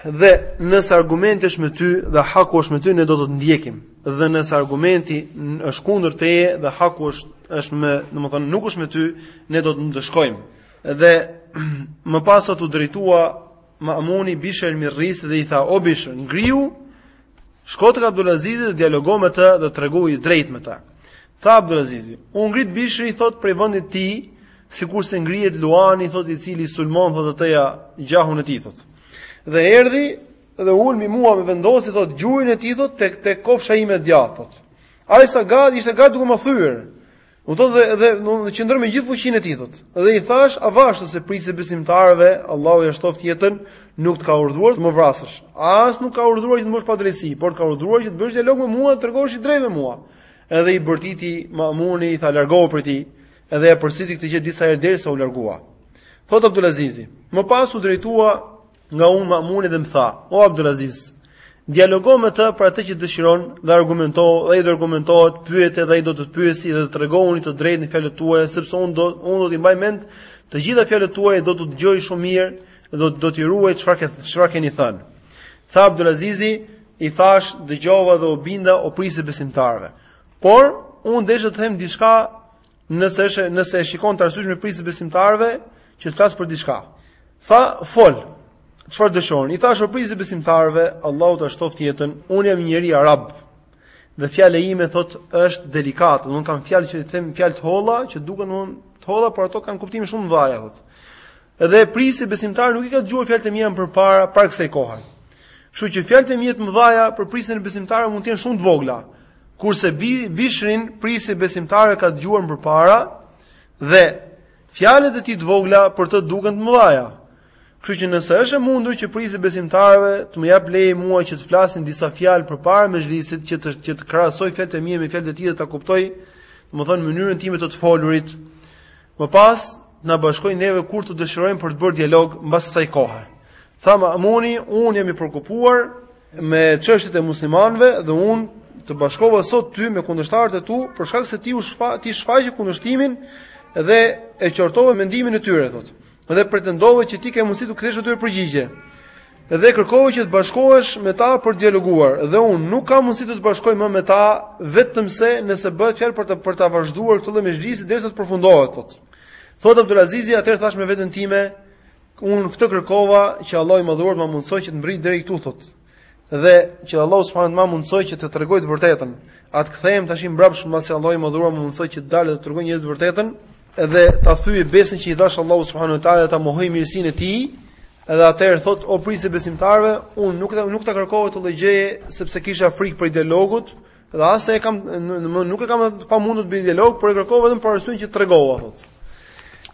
dhe nëse argumenti është me ty dhe haku është me ty ne do të të ndjekim dhe nëse argumenti është kundër teje dhe haku është, është me, domethënë, nuk është me ty ne do të të ndëshkojmë dhe më pas thotë u drejtua Ma'muni Bishr Mirrisit dhe i tha o Bishr ngrihu shko tek Abdulazizi dhe dialogo me të dhe tregohu i drejt me të. Tha Abdulazizi, u ngrit Bishri thot prej vendit të tij, sikurse ngrihet luani thot i cili sulmon thot atë, gjahun e tij thot. Dhe erdhi dhe u ul mbi mua më vendosi thot gjunin e tij thot tek tek kofsha ime e djathtë. Aq sa gati ishte gati duke më thyer. Thotë dhe, dhe qëndroi me gjithë fuqinë e tij thotë. Dhe i thash avash se prijësi i besimtarëve, Allahu ja shtoft jetën, nuk të ka urdhëruar të më vrasësh. As nuk ka urdhëruar që të bësh padrejtësi, por të ka urdhëruar që të bësh dialog me mua, të tregohesh i drejtë me mua. Edhe i bërtiti Mamuni i tha largohu prej tij, edhe e përsëriti këtë gjë disa herë derisa u largua. Thot Abdulazizi, më pas u drejtua nga unë Ma'muni dhe më tha: O Abdulaziz, dialogo me të për atë që dëshiron dhe argumento, dhe ai do argumentohet, pyete dhe ai do të të pyesi dhe të tregohuni të drejtë në fjalët tuaja, sepse unë do unë do të mbaj mend të gjitha fjalët tuaja, do të dëgjoj shumë mirë dhe do do t'i ruaj çfarë ke çfarë keni thënë. Tha Abdulazizi, i thash, dëgjova dhe u binda o prijës i besimtarëve. Por unë desha të them diçka Nëse, nëse e shikon të arsyeshme pris i besimtarëve që të flas për diçka. Tha, fol. Çfarë dëshon? I thashë o pris i besimtarëve, Allahu ta shtoftë jetën. Unë jam një njeri arab. Dhe fjala ime thot është delikate, unë kam fjalë që i them fjalë të holla që duken domethënë të holla, por ato kanë kuptim shumë të mëdha, thot. Edhe prisi i besimtarëve nuk i ka dëgjuar fjalët e mia më përpara para kësaj kohe. Kështu që fjalët e mia të mëdha për prisin e besimtarëve mund të jenë shumë të vogla. Kurse bi, Bishrin prisi i besimtarëve e ka dëgjuar më përpara dhe fjalët e tij të vogla për të duken të mëdha. Kështu që nëse është e mundur që prisi i besimtarëve të më japë leje mua që të flas disa fjalë përpara mexhlisit që të që të krahasoj fjalët e mia me fjalët e tij dhe ta kuptoj, domethënë mënyrën time të të folurit, Më pas, na bashkojë neve kur të dëshirojmë për të bërë dialog mbas asaj kohe. Tha Ma'muni, unë jam i preokupuar me çështjet e muslimanëve dhe unë të bashkova sot ty me kundërshtarët e tu për shkak se ti u shfa, ti shfaqe kundërshtimin dhe e qortove mendimin e tyre thotë. Dhe pretendove që ti ke mundësi të kthesh atyre përgjigje. Dhe kërkove që të bashkohesh me ta për të dialoguar dhe unë nuk kam mundësi të të bashkoj më me ta vetëm se nëse bëhet fjalë për të për ta vazhduar këtë lloj mexhlisi derisa të përfundohet thotë. Thotë Abdulazizi, atëherë thash me veten time, unë këtë kërkova që Allahu i Madhëruar të më mundësojë që të mbrij deri këtu thotë. Dhe që Allahu subhanahu wa taala më mundsoi që të tregoj të vërtetën. A të kthehem tashmë mbrapsht mbasi Allahu i Madhëruar më mundsoi që të dal t'u tregoj njerëzve të vërtetën dhe ta thyej besën që i dhash Allahut subhanahu wa taala ta mohoj mirësinë e tij. Edhe atëherë thot o pris i besimtarëve, unë nuk nuk ta kërkova këtë lloj gjëje sepse kisha frikë prej dialogut, dhe as se e kam nuk e kam të pamundur të bëj dialog, por e kërkova vetëm për arsyen që tregova thot.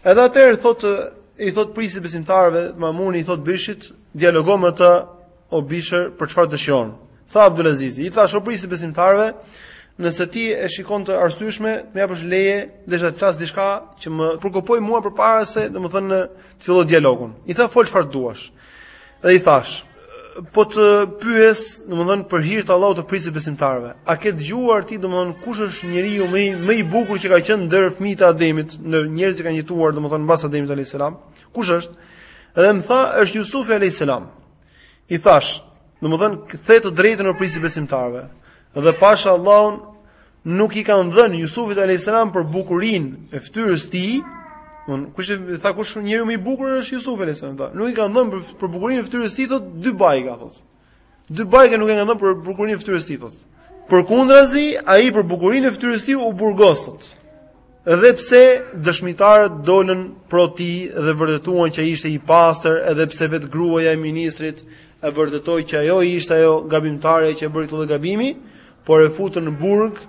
Edhe atëherë thot i thot prisi i besimtarëve, Mamuni i thot Bishrit, Dialogo me të, o Bishr, për çfarë dëshiron. Tha Abdulazizi, i thash o prisi i besimtarëve, nëse ti e shikon të arsyeshme, më japësh leje, desha të flas diçka që më preokupoi mua përpara se, domethënë, të filloj dialogun. I tha fol çfarë duash. Dhe i thash, po të pyes, domethënë për hir të Allahut o prisi i besimtarëve. A ke dëgjuar ti domethënë kush është njeriu më i më i bukur që ka qenë ndër fëmijët e Ademit, ndër njerëzit që kanë jetuar domethënë mbas Ademit alayhis salam? Kush është? Dhe më tha, është Jusufi a.s. I thash, domethënë, the të drejtën o prisi i besimtarve. Dhe pasha Allahun, nuk i kanë dhënë Jusufit a.s. për bukurin e ftyrës ti, kush e tha kush njeriu më i bukur është Jusufi alayhis salam. Nuk i kanë dhënë për, për bukurinë e fytyrës së tij thot dy bajga thot. Dy bajga nuk i kanë dhënë për bukurinë e fytyrës tij thotë. Përkundrazi, ai për bukurinë e fytyrës tij u burgosët. Edhe pse dëshmitarët dolën pro ti dhe vërtetuan që ai ishte i pastër, edhe pse vetë gruaja e ministrit e vërtetoi që ajo ishte ajo gabimtare që e bëri këtë lloj gabimi, por e futën në burg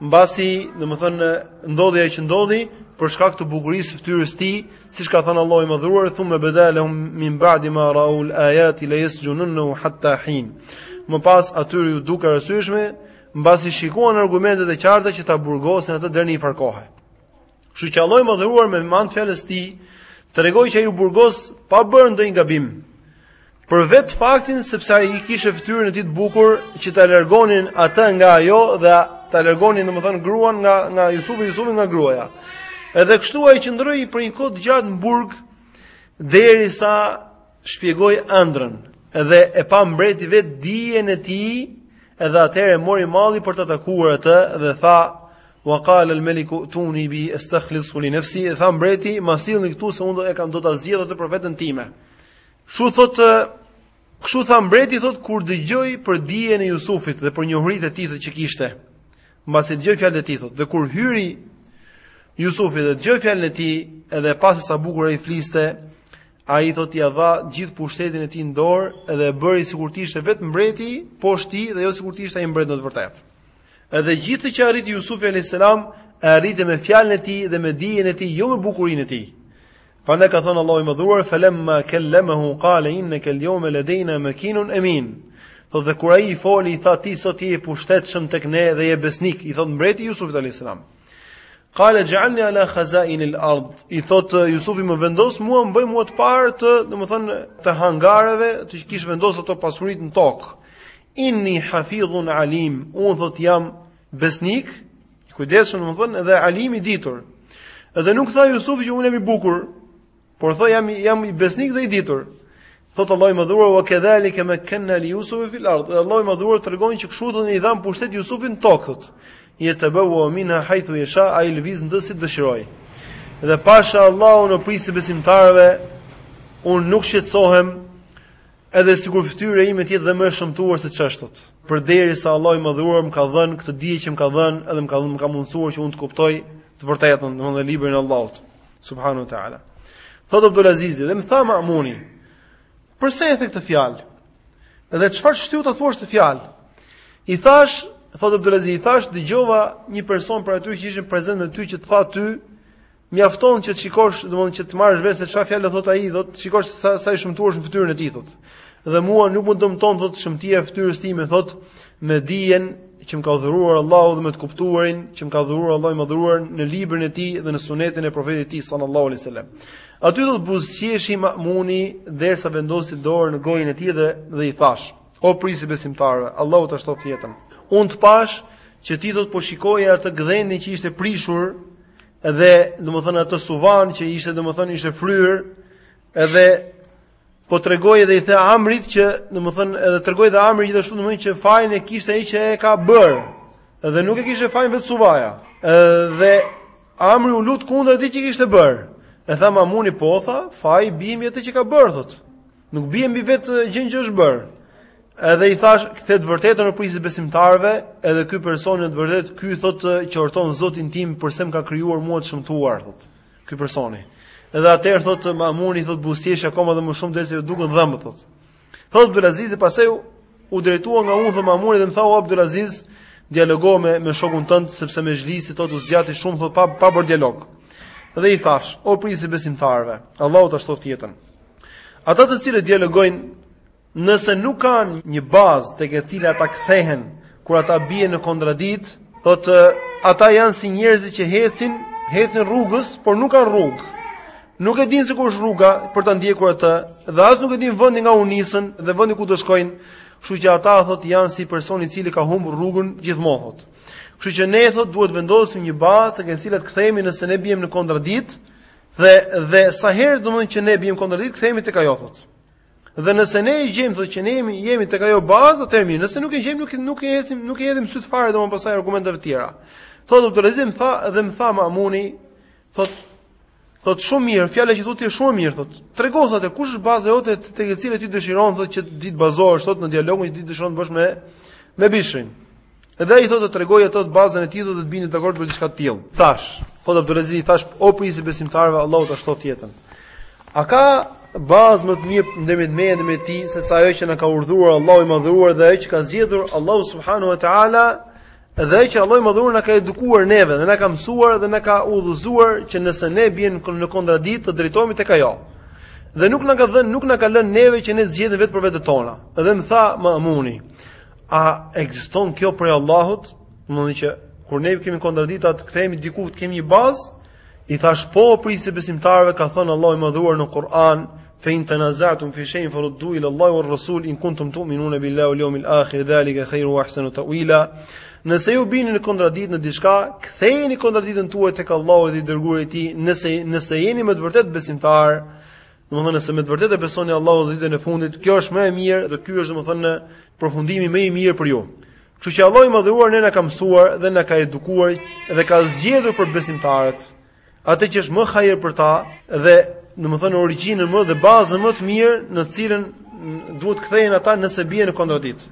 mbasi, domethënë, ndodhja që ndodhi për shkak të bukurisë së fytyrës së tij, siç ka thënë Allahu i Madhëruar, "Thumë beda lahum min ba'di ma ra'ul ayati la yasjununhu hatta hin." Më pas atyre iu duk arsyeshme, mbasi shikuan argumentet e qarta që ta burgosin atë deri në një farkohe. Kështu që Allahu i madhëruar me anë të fjalës tij tregoi që ai u burgos pa bërë ndonjë gabim. Për vetë faktin sepse ai kishte fytyrën e tij të bukur që ta largonin atë nga ajo dhe ta largonin domethënë gruan nga nga Jusufi, Jusufin nga gruaja. Edhe kështu ai qëndroi për një kohë të gjatë në burg derisa shpjegoi ëndrrën dhe e pa mbreti vet dijen e tij edhe atëherë mori malli për ta takuar atë dhe tha wa qala al malik tuni bi astakhlishu li nafsi tha mbreti ma sillni këtu se unë do e kam do ta zgjedh atë për veten time kështu thotë kështu tha mbreti thotë kur dëgjoi për dijen e Jusufit dhe për njohuritë e tij që kishte mbasi dëgjoi fjalët e tij thotë dhe kur hyri Jusufi dhe dëgjoi fjalën e tij edhe pa sa bukur ai fliste Ai thotë ia dha gjithë pushtetin e tij në dorë dhe e bëri sikur të ishte vetë mbreti poshtë tij dhe jo sikur të ishte ai mbret në të vërtetë. Edhe gjithë atë që arriti Jusufi alayhis salam e arriti me fjalën e tij dhe me dijen e tij, jo me bukurinë e tij. Prandaj ka thënë Allahu i madhëruar, "Falamma kallamahu qala innaka al-yawma ladayna makinun amin." Thotë dhe kur ai i foli, i tha ti sot je i pushtetshëm tek ne dhe je besnik, i thot mbreti Jusufit alayhis salam. Qala ij'alni ala khaza'in al-ard. I thot Jusufi më vendos mua, më bëj mua të parë të, domethënë, të hangareve, të që kish vendos ato pasuritë në tokë. Inni hafizun alim. Unë thot jam besnik, i kujdesshëm domethënë dhe alim i ditur. Edhe nuk tha Jusufi që unë jam i bukur. Por thotë jam jam i besnik dhe i ditur. Thot Allahu i madhëruar wa kadhalika makanna li Yusuf fil ard. Allahu i madhëruar tregon që kshu thot i dhamë pushtet Jusufit në tokë. Yatabawwa'u minha haythu yasha, ai lëviz në të si të dëshirojë. Dhe pasha Allahun prijësi i besimtarëve, unë nuk shqetsohem, edhe sikur fytyra ime të jetë dhe më e shëmtuar se ç'është. Përderisa Allahu i madhëruar, më ka dhënë këtë dije që më ka dhënë, edhe më ka, më ka mundësuar që unë të kuptoj të vërtetën, domethënë librin e Allahut. Subhanahu wa ta'ala. Thotë Abdul Azizi, dhe më tha Ma'muni, përse e the këtë fjalë? Dhe çfarë të shtyu ta thuash këtë fjalë? I thash, thotë Abdul Azizi, i thash dëgjova një person prej atyre që ishin prezent me ty që të tha ty, mjafton që të shikosh, domethënë që të marrësh vesh se çfarë fjalë thotë ai, të shikosh sa sa i shëmtuar është në fytyrën e tij thotë. Dhe mua nuk më dëmton thotë shëmtia e fytyrës time thotë me dijen që më ka dhuruar Allahu dhe me të kuptuarin që më ka dhuruar Allahu i madhruar në librin e tij dhe në sunetin e profetit të tij sallallahu alaihi wasallam. Aty thotë buzëqeshi Ma'muni derisa vendosi dorën në gojën e tij dhe dhe i thash: O prijës i besimtarëve, Allahu ta shtoftë jetën. Unë të pash që ti thotë po shikoje atë gdhendjen që ishte prishur dhe domethënë atë suvan që ishte domethënë ishte fryrë edhe Po tregoi dhe i the Amrit që, domethënë, edhe tregoi dhe Amri gjithashtu domethënë që fajin e kishte ai që e ka bër. Dhe nuk e kishte fajin vetë suvaja. Dhe Amri u lut kundër atij që kishte bër. E tha Mamuni po tha, faji bie mbi atë që ka bër thot. Nuk bie mbi vetë gjën që është bër. Edhe i thash, ke thënë të vërtetën o prijës i besimtarëve, edhe ky person në të vërtetë ky thotë qorton Zotin tim përse më ka krijuar mua të shëmtuar thotë. Ky personi. Edhe atëherë thotë Mamuni thotë buzëqeshi akoma dhe më shumë derisa iu dukën dhëmbët thotë. Thotë Abdulaziz dhe pastaj u drejtua nga unë thotë Mamuni dhe më tha o Abdulaziz, dialogo me me shokun tënd sepse mexhlisi thotë u zgjati shumë thotë pa pa bër dialog. Dhe i thash, o prijës i besimtarëve, Allahu ta shtoftë jetën. Ata të cilët dialogojnë Nëse nuk kanë një bazë tek e cila ata kthehen kur ata bien në kontradikt, thotë ata janë si njerëzit që ecin, ecin rrugës, por nuk kanë rrugë. Nuk e dinë se ku është rruga për ta ndjekur atë, dhe as nuk e dinë vendin nga u nisën dhe vendi ku do shkojnë. Kështu që ata thotë janë si personi i cili ka humbur rrugën gjithmonë. Kështu që ne thotë duhet të vendosim një bazë tek e cila të kthehemi nëse ne biem në kontradikt dhe dhe sa herë domethënë që ne biem në kontradikt kthehemi tek ajo thotë. Dhe nëse ne e gjejmë thotë që ne jemi jemi tek ajo bazë, atëherë mirë. Nëse nuk e gjejmë, nuk nuk e hedhim, nuk e hedhim syt fare domethënë pasaj argumenteve të tjera. Thotë Abdulaziz tha dhe më tha Mamuni, thotë thotë shumë mirë, fjala që thotë është shumë mirë, thotë. Trego thotë kush është baza jote tek e cilën ti dëshiron thotë që ti të bazohesh thotë në dialogun që ti dëshiron të bësh me me Bishrin. Edhe ai thotë të tregojë thotë bazën e tij dhe të bini dakord për diçka të tillë. Thash, thotë Abdulaziz, thash, o prijës i besimtarëve, Allahu ta shtoftë jetën. A ka bazë më të mirë ndërmjet meje ndërmjet tij se sa ajo që na ka urdhëruar Allahu i madhëruar dhe ajo që ka zgjedhur Allahu subhanahu wa taala dhe ajo që Allahu i madhëruar na ka edukuar neve dhe na ka mësuar dhe na ka udhëzuar që nëse ne biem në kontradikt të drejtohemi tek ajo. Dhe nuk na ka dhënë, nuk na ka lënë neve që ne të zgjedhim vetë për vetet tona. Dhe më tha Mamuni, A ekziston kjo prej Allahut? Domethënë që kur ne kemi kontradikta të kthehemi diku të kemi një bazë, i thash po o prijës i besimtarëve ka thënë Allahu i madhëruar në Kur'an, fe in tanazatum fi shay'in faruddu ila Allahi war rasul in kuntum tu'minuna billahi wal yawmil akhir dhalika khairun wa ahsanu ta'wila. Nëse ju bini në kontradikt në diçka, kthejeni kontradiktën tuaj tek Allahu dhe i dërguari i tij, nëse nëse jeni me të vërtetë besimtar, Domethënë nëse me të vërtetë besoni Allahun dhe ditën e fundit, kjo është më e mirë dhe ky është domethënë përfundimi më i mirë për ju. Kështu që Allahu i madhëruar ne na ka mësuar dhe na ka edukuar dhe ka zgjedhur për besimtarët atë që është më hajër për ta dhe domethënë origjinën më dhe bazën më të mirë në të cilën duhet të kthehen ata nëse bien në kontradikt.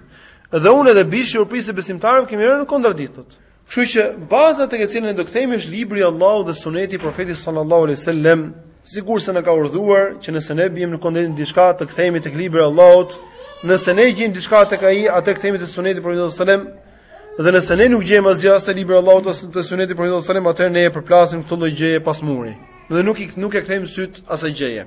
Dhe unë edhe Bishri o prijës i besimtarëve kemi rënë në kontradikt. Kështu që baza tek e cila ne do kthehemi është libri i Allahut dhe suneti i profetit sallallahu alaihi wasallam, sigurisht na ka urdhëruar që nëse ne biem në kontradikt diçka të kthehemi tek libri i Allahut, nëse ne gjejmë diçka tek ai, atëherë kthehemi tek suneti i profetit sallallahu alaihi wasallam. Dhe nëse ne nuk gjejmë asgjë as te libri i Allahut as te suneti i profetit sallallahu alaihi wasallam, atëherë ne e përplasim këtë lloj gjëje pas muri. Dhe nuk i nuk e kthejmë sytë asaj gjëje.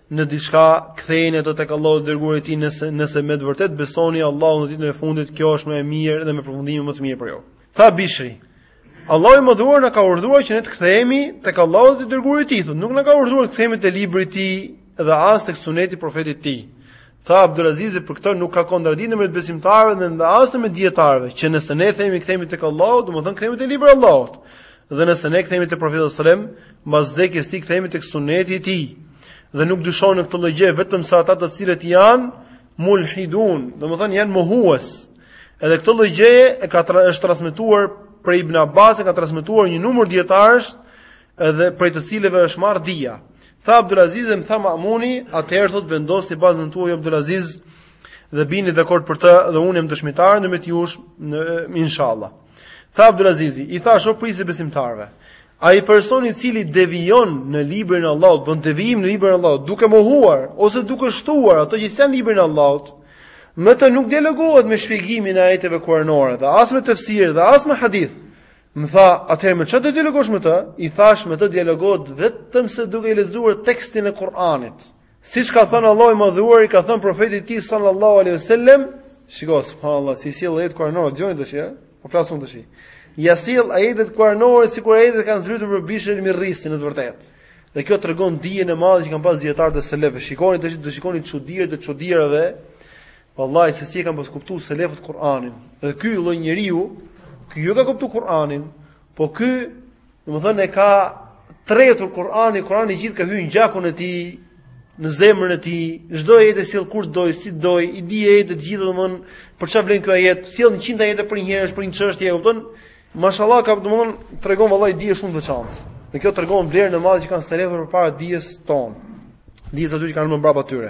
në diçka kthejeni atë tek Allahu dhe i dërguari i tij nëse nëse me të vërtetë besoni Allahun në ditën e fundit, kjo është më e mirë dhe me përfundimin më të mirë për ju. Tha Bishri, Allahu i madhëruar na ka urdhëruar që ne të kthehemi tek Allahu dhe i dërguari i tij, nuk na ka urdhëruar të kthehemi te libri i tij dhe as tek suneti i profetit të tij. Tha Abdulazizi për këtë nuk ka kontradiktë në mes besimtarëve dhe as mes dijetarëve, që nëse ne themi kthehemi tek Allahu, domethënë kthehemi te libri i Allahut. Dhe nëse ne kthehemi te profeti sallallahu alajhi wasallam, mbas vdekjes së tij kthehemi tek suneti i tij. Dhe nuk dyshon në këtë lloj gjëje vetëm se ata të cilët janë mulhidun, domethënë janë mohues. Edhe këtë lloj gjëje e ka tra është transmetuar prej Ibn Abbas, e ka transmetuar një numër dijetarësh Edhe prej të cilëve është marrë dija. Tha Abdulaziz dhe më tha Ma'muni, atëherë thotë vendosni bazën tuaj Abdulaziz dhe bini dakord për të dhe unë jam dëshmitar në mes jush inshallah. Tha Abdulazizi, i thashë o prijësi i besimtarëve, ai person i cili devijon në librin e Allahut, bën devijim në librin e Allahut, duke mohuar ose duke shtuar ato që janë në librin e Allahut, me të nuk dialogohet me shpjegimin e ajeteve kuranore dhe as me tefsir dhe as me hadith. Më tha, atëherë me çfarë do të dialogosh me të? I thashë me të dialogohet vetëm se duke i lexuar tekstin e Kur'anit. Siç ka thënë Allahu i Madhëruar i ka thënë profetit të tij sallallahu alaihi wasallam, shikoni subhanallah si sjell ajetet kuranore dëgjoni tash, ja? Po flasun tash. Ia sjell ajetet kuranore sikur ajetet kanë zbritur për Bishr el-Merisin në të vërtetë. Dhe kjo tregon dijen e madhe që kanë pas dijetarët e selefëve. Shikoni tash, do shikoni çudi të çuditërave Vallahi se si e kanë pas kuptuar selefët Kur'anin. Dhe ky lloj njeriu, ky jo ka kuptuar Kur'anin, po ky, domethënë e ka tretur Kur'anin, Kur'ani i gjithë ka hyrë në gjakun e tij, në zemrën e tij, çdo ajet e sjell kur doj, si doj, i di ajetet të gjitha domethënë për çfarë vlen ky ajet, sjell 100 ajete përnjëherësh për një çështje, e kupton? Mashallah ka domethënë tregon vallahi dije shumë të veçantë. Dhe kjo tregon vlerën e madhe që kanë selefët përpara dijes tonë. Dijes së atyre që kanë më mbrapa tyre.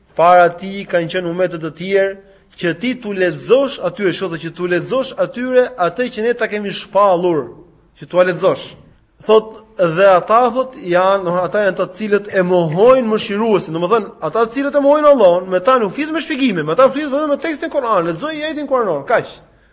Para tij kanë qenë ummete të tjerë, që ti t'u lexosh atyre, shiko thotë që t'u lexosh atyre atë që ne ta kemi shpallur, që t'u lexosh. Thot dhe ata thot janë, ata janë ata të cilët e mohojnë mëshiruesin. Domethën, ata të cilët e mohojnë Allahun, me ta nuk flitet me shpjegime, me ta flitet vetëm me tekstin e Kuranit, lexoji ajetin Kuranor, kaq.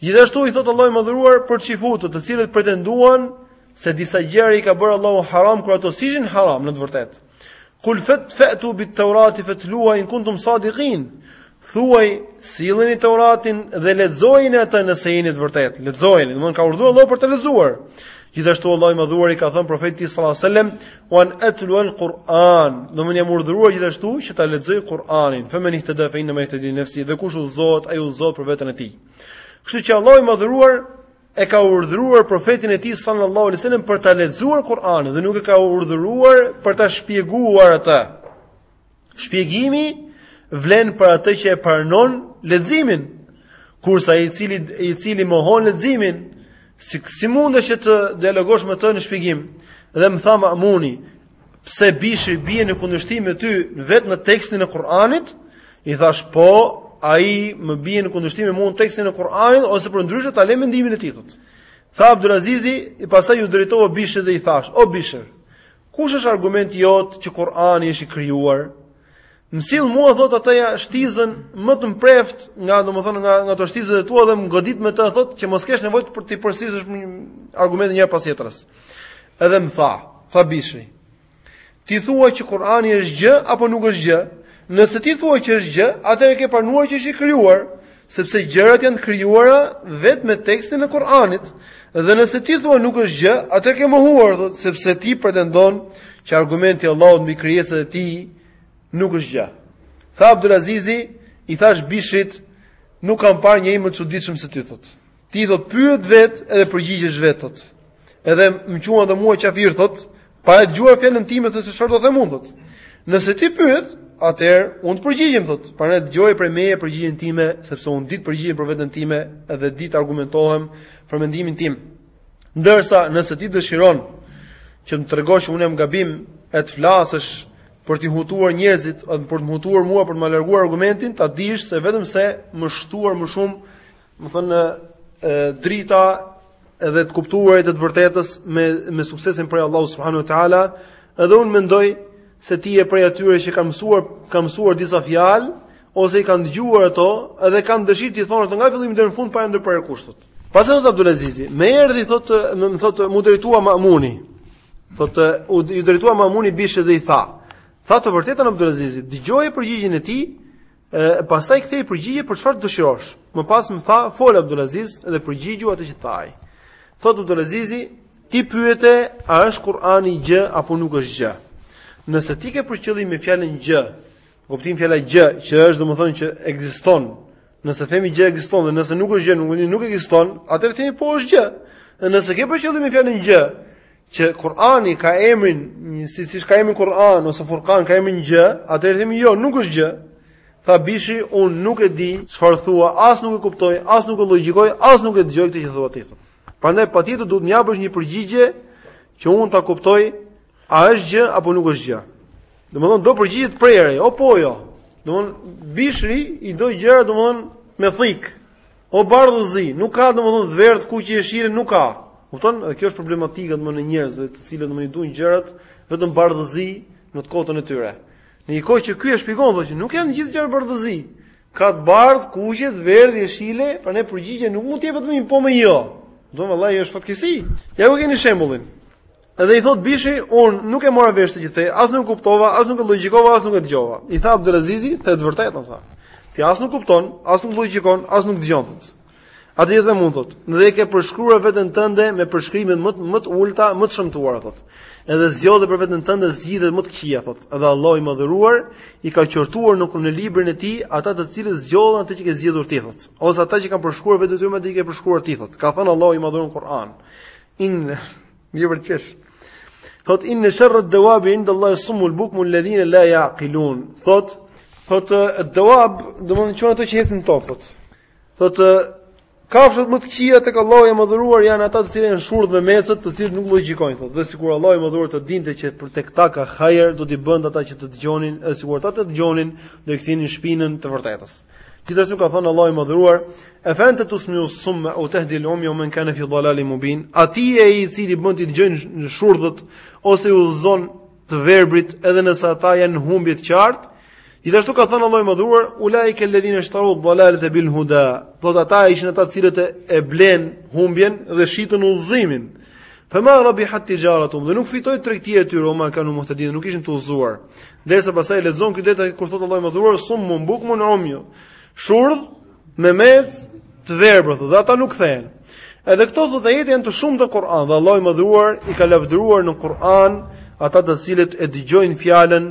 Gjithashtu i thotë Allahu i Madhëruar për çifutët, të cilët pretenduan se disa gjëra i ka bërë Allahu haram kur ato s'ishin haram në të vërtetë. Kul fatu bit tawrati fatluha in kuntum sadiqin. Thuaj silleni Teuratin dhe lexojini atë nëse jeni të vërtetë. Lexojini, domthonë ka urdhëruar Allahu për ta lexuar. Gjithashtu Allahu i Madhëruar i ka thënë profetit sallallahu alajhi wasallam, Wan atlu al-Quran, domethënë jam urdhëruar gjithashtu që ta lexoj Kur'anin. Fa man ihtada fa innama yahtadi li nafsi, dhe kush udhëzohet, ai udhëzohet për veten e tij. Kështu që Allahu i madhëruar e ka urdhëruar profetin e tij sallallahu alaihi wasallam për ta lexuar Kur'anin dhe nuk e ka urdhëruar për ta shpjeguar atë. Shpjegimi vlen për atë që e pranon leximin, kurse ai i cili i cili mohon leximin, si si mundesh që të dialogosh me të në shpjegim? Dhe më tha Mamuni, pse Bishri bie në kundërshtim me ty vetë në tekstin e Kur'anit? I thash po, ai më bie në kundërshtim me mua në tekstin e Kur'anit ose përndryshe ta lë mendimin e tim thotë. Tha Abdulazizi, i pastaj iu drejtova Bishrit dhe i thash, o Bishër, Kush është argumenti jot që Kur'ani është i krijuar? Më sill mua thot atëherë shtizën më të mpreft nga domethënë nga nga ato shtizat e tua dhe më godit me të thot që mos kesh nevojë për t'i përsërisësh argumente një pas tjetrës. Edhe më tha, tha Bishri. Ti thua që Kur'ani është gjë apo nuk është gjë? Nëse ti thua që është gjë, atëherë ke pranuar që është i krijuar. Sepse gjërat janë të krijuara vetëm me tekstin e Kur'anit. Dhe nëse ti thua nuk është gjë, atëherë ke mohuar, thotë, sepse ti pretendon që argumenti i Allahut mbi krijesat e tij nuk është gjë. Tha Abdulazizi, i thash Bishrit, nuk kam parë njeri më çuditshëm se ti thotë. Ti thot pyet vet edhe përgjigjesh vet thot. Edhe më quan dhe mua qafir thot, pa e dëgjuar fjalën time thot se çfarë do them unë thot. Nëse ti pyet, atëherë unë të përgjigjem thot. Prandaj dëgjoje prej meje përgjigjen time sepse unë di t'përgjigjem për veten time edhe di t'argumentohem për mendimin tim. Ndërsa nëse ti dëshiron që të tregosh unë jam gabim e të flasësh për të hutuar njerëzit, për të hutuar mua për të më larguar argumentin, ta dish se vetëm se më shton më shumë Më thënë, drita edhe të kuptuarit e të vërtetës me, me suksesin prej Allahu Subhanu Teala, edhe unë mendoj se ti je prej atyre që kanë mësuar, kanë mësuar disa fjalë, ose i kanë dëgjuar ato, edhe kanë dëshirë t'i thonë ato nga fillimi deri në fund pa i ndërprerë kush. Pastaj thotë Abdulazizi, më erdhi thotë, më thotë, m'u drejtua Mamuni. Thotë, iu drejtua Mamuni Bishrit dhe i tha. Tha të vërtetën Abdulazizi, dëgjoi përgjigjen e tij, E pastaj ktheji përgjigje për çfarë dëshirosh. Më pas më tha, fol Abdulaziz dhe përgjigju asaj që tha ai. Thot Abdulazizi, ti pyete a është Kur'ani gjë apo nuk është gjë. Nëse ti ke për qëllim me fjalën gjë, kuptim fjala gjë, që është domethënë që ekziston. Nëse themi gjë ekziston dhe nëse nuk është gjë, nuk nuk ekziston, atëherë themi po është gjë. Nëse ke për qëllim me fjalën gjë, që Kur'ani ka emrin, si siç ka emrin Kur'an ose Furqan ka emrin gjë, atëherë themi jo, nuk është gjë. Tha Bishri, un nuk e di çfarë thua, as nuk e kuptoj, as nuk e logjikoj, as nuk e dëgjoj këtë që thua ti. Prandaj patjetër duhet të më japësh një përgjigje që un ta kuptoj, a është gjë apo nuk është gjë. Domthon do përgjigje të prerë, o po o jo. Domthon Bishri i do gjëra domthon me thik. O bardhë e zi, nuk ka domethënë të verdh kuqe jeshile nuk ka. Kupton? Dhe kjo është problematika domethënë e njerëzve, të cilët domethënë i duan gjërat vetëm bardhë e zi në të kokën e tyre. Në një kohë që ky e shpjegon thotë që nuk janë gjithë gjërat bardhë e zi. Ka të bardh, kuqe, të verdhë, jeshile, pra një përgjigje nuk mund të jepet me një po me jo. Domethënë vallai është fatkeqësi. Ja ku e keni shembullin. Edhe i thot Bishri, un nuk e mora vesh atë që the, as nuk kuptova, as nuk e logjikova, as nuk e dëgjova. I tha Abdulazizi, the të vërtetën tha. Ti as nuk kupton, as nuk logjikon, as nuk dëgjon. Atë e them un thot, ndaj e ke përshkruar veten tënde me përshkrimet më më të ulta, më të shëmtuara thot. Edhe zgjodhe për veten tënde zgjedhjet më të këqija thot. Edhe Allahu i madhëruar i ka qortuar në në librin e tij ata të cilët zgjodhën atë që ke zgjedhur ti thot, ose ata që kanë përshkruar veten e tyre me atë që ke përshkruar ti thot. Ka thënë Allahu i madhëruar në Kur'an. In Mirë për qesh. Thot inne sherre dewabi inde Allahi summul bukmu ledhine la jakilun. Thot, thot dewab, domethënë ato që ecin në tokë, thot. Thot, kafshët më të këqija tek Allahu i madhëruar janë ata të cilët janë shurdh dhe memecë të cilët nuk logjikojnë, thot. Dhe sikur Allahu i madhëruar të dinte që tek këta ka hajër, do t'i bënte ata që të dëgjonin, edhe sikur ata të dëgjonin, do i kthenin shpinën të vërtetës. Gjithashtu ka thënë Allahu i Madhëruar, "E fe ente tusmiu summe eu tehdil umje ue men kane fi dhalali mubin." A ti je ai i cili bën të dëgjojnë shurdhët ose i udhëzon të verbrit edhe nëse ata janë në humbje të qartë. Gjithashtu ka thënë Allahu i Madhëruar, "Ulaika alladhina ishtaru dhalalata bil huda." Thot ata ishin ata të cilët e blenë humbjen dhe shitën udhëzimin. Fema rabihat tijaratuhum dhe nuk fitoi tregtia e tyre, wa ma kanu muhtadin, nuk ishin të udhëzuar. Derisa pastaj lexon këtë ajet kur thotë Allahu i Madhëruar summun bukmun umjun. Shurdh memec të verbër, dhe ata nuk kthehen. Edhe këto thotë ajete janë të shumta në Kur'an, dhe Allahu i Madhëruar i ka lavdëruar në Kur'an ata të cilët e dëgjojnë fjalën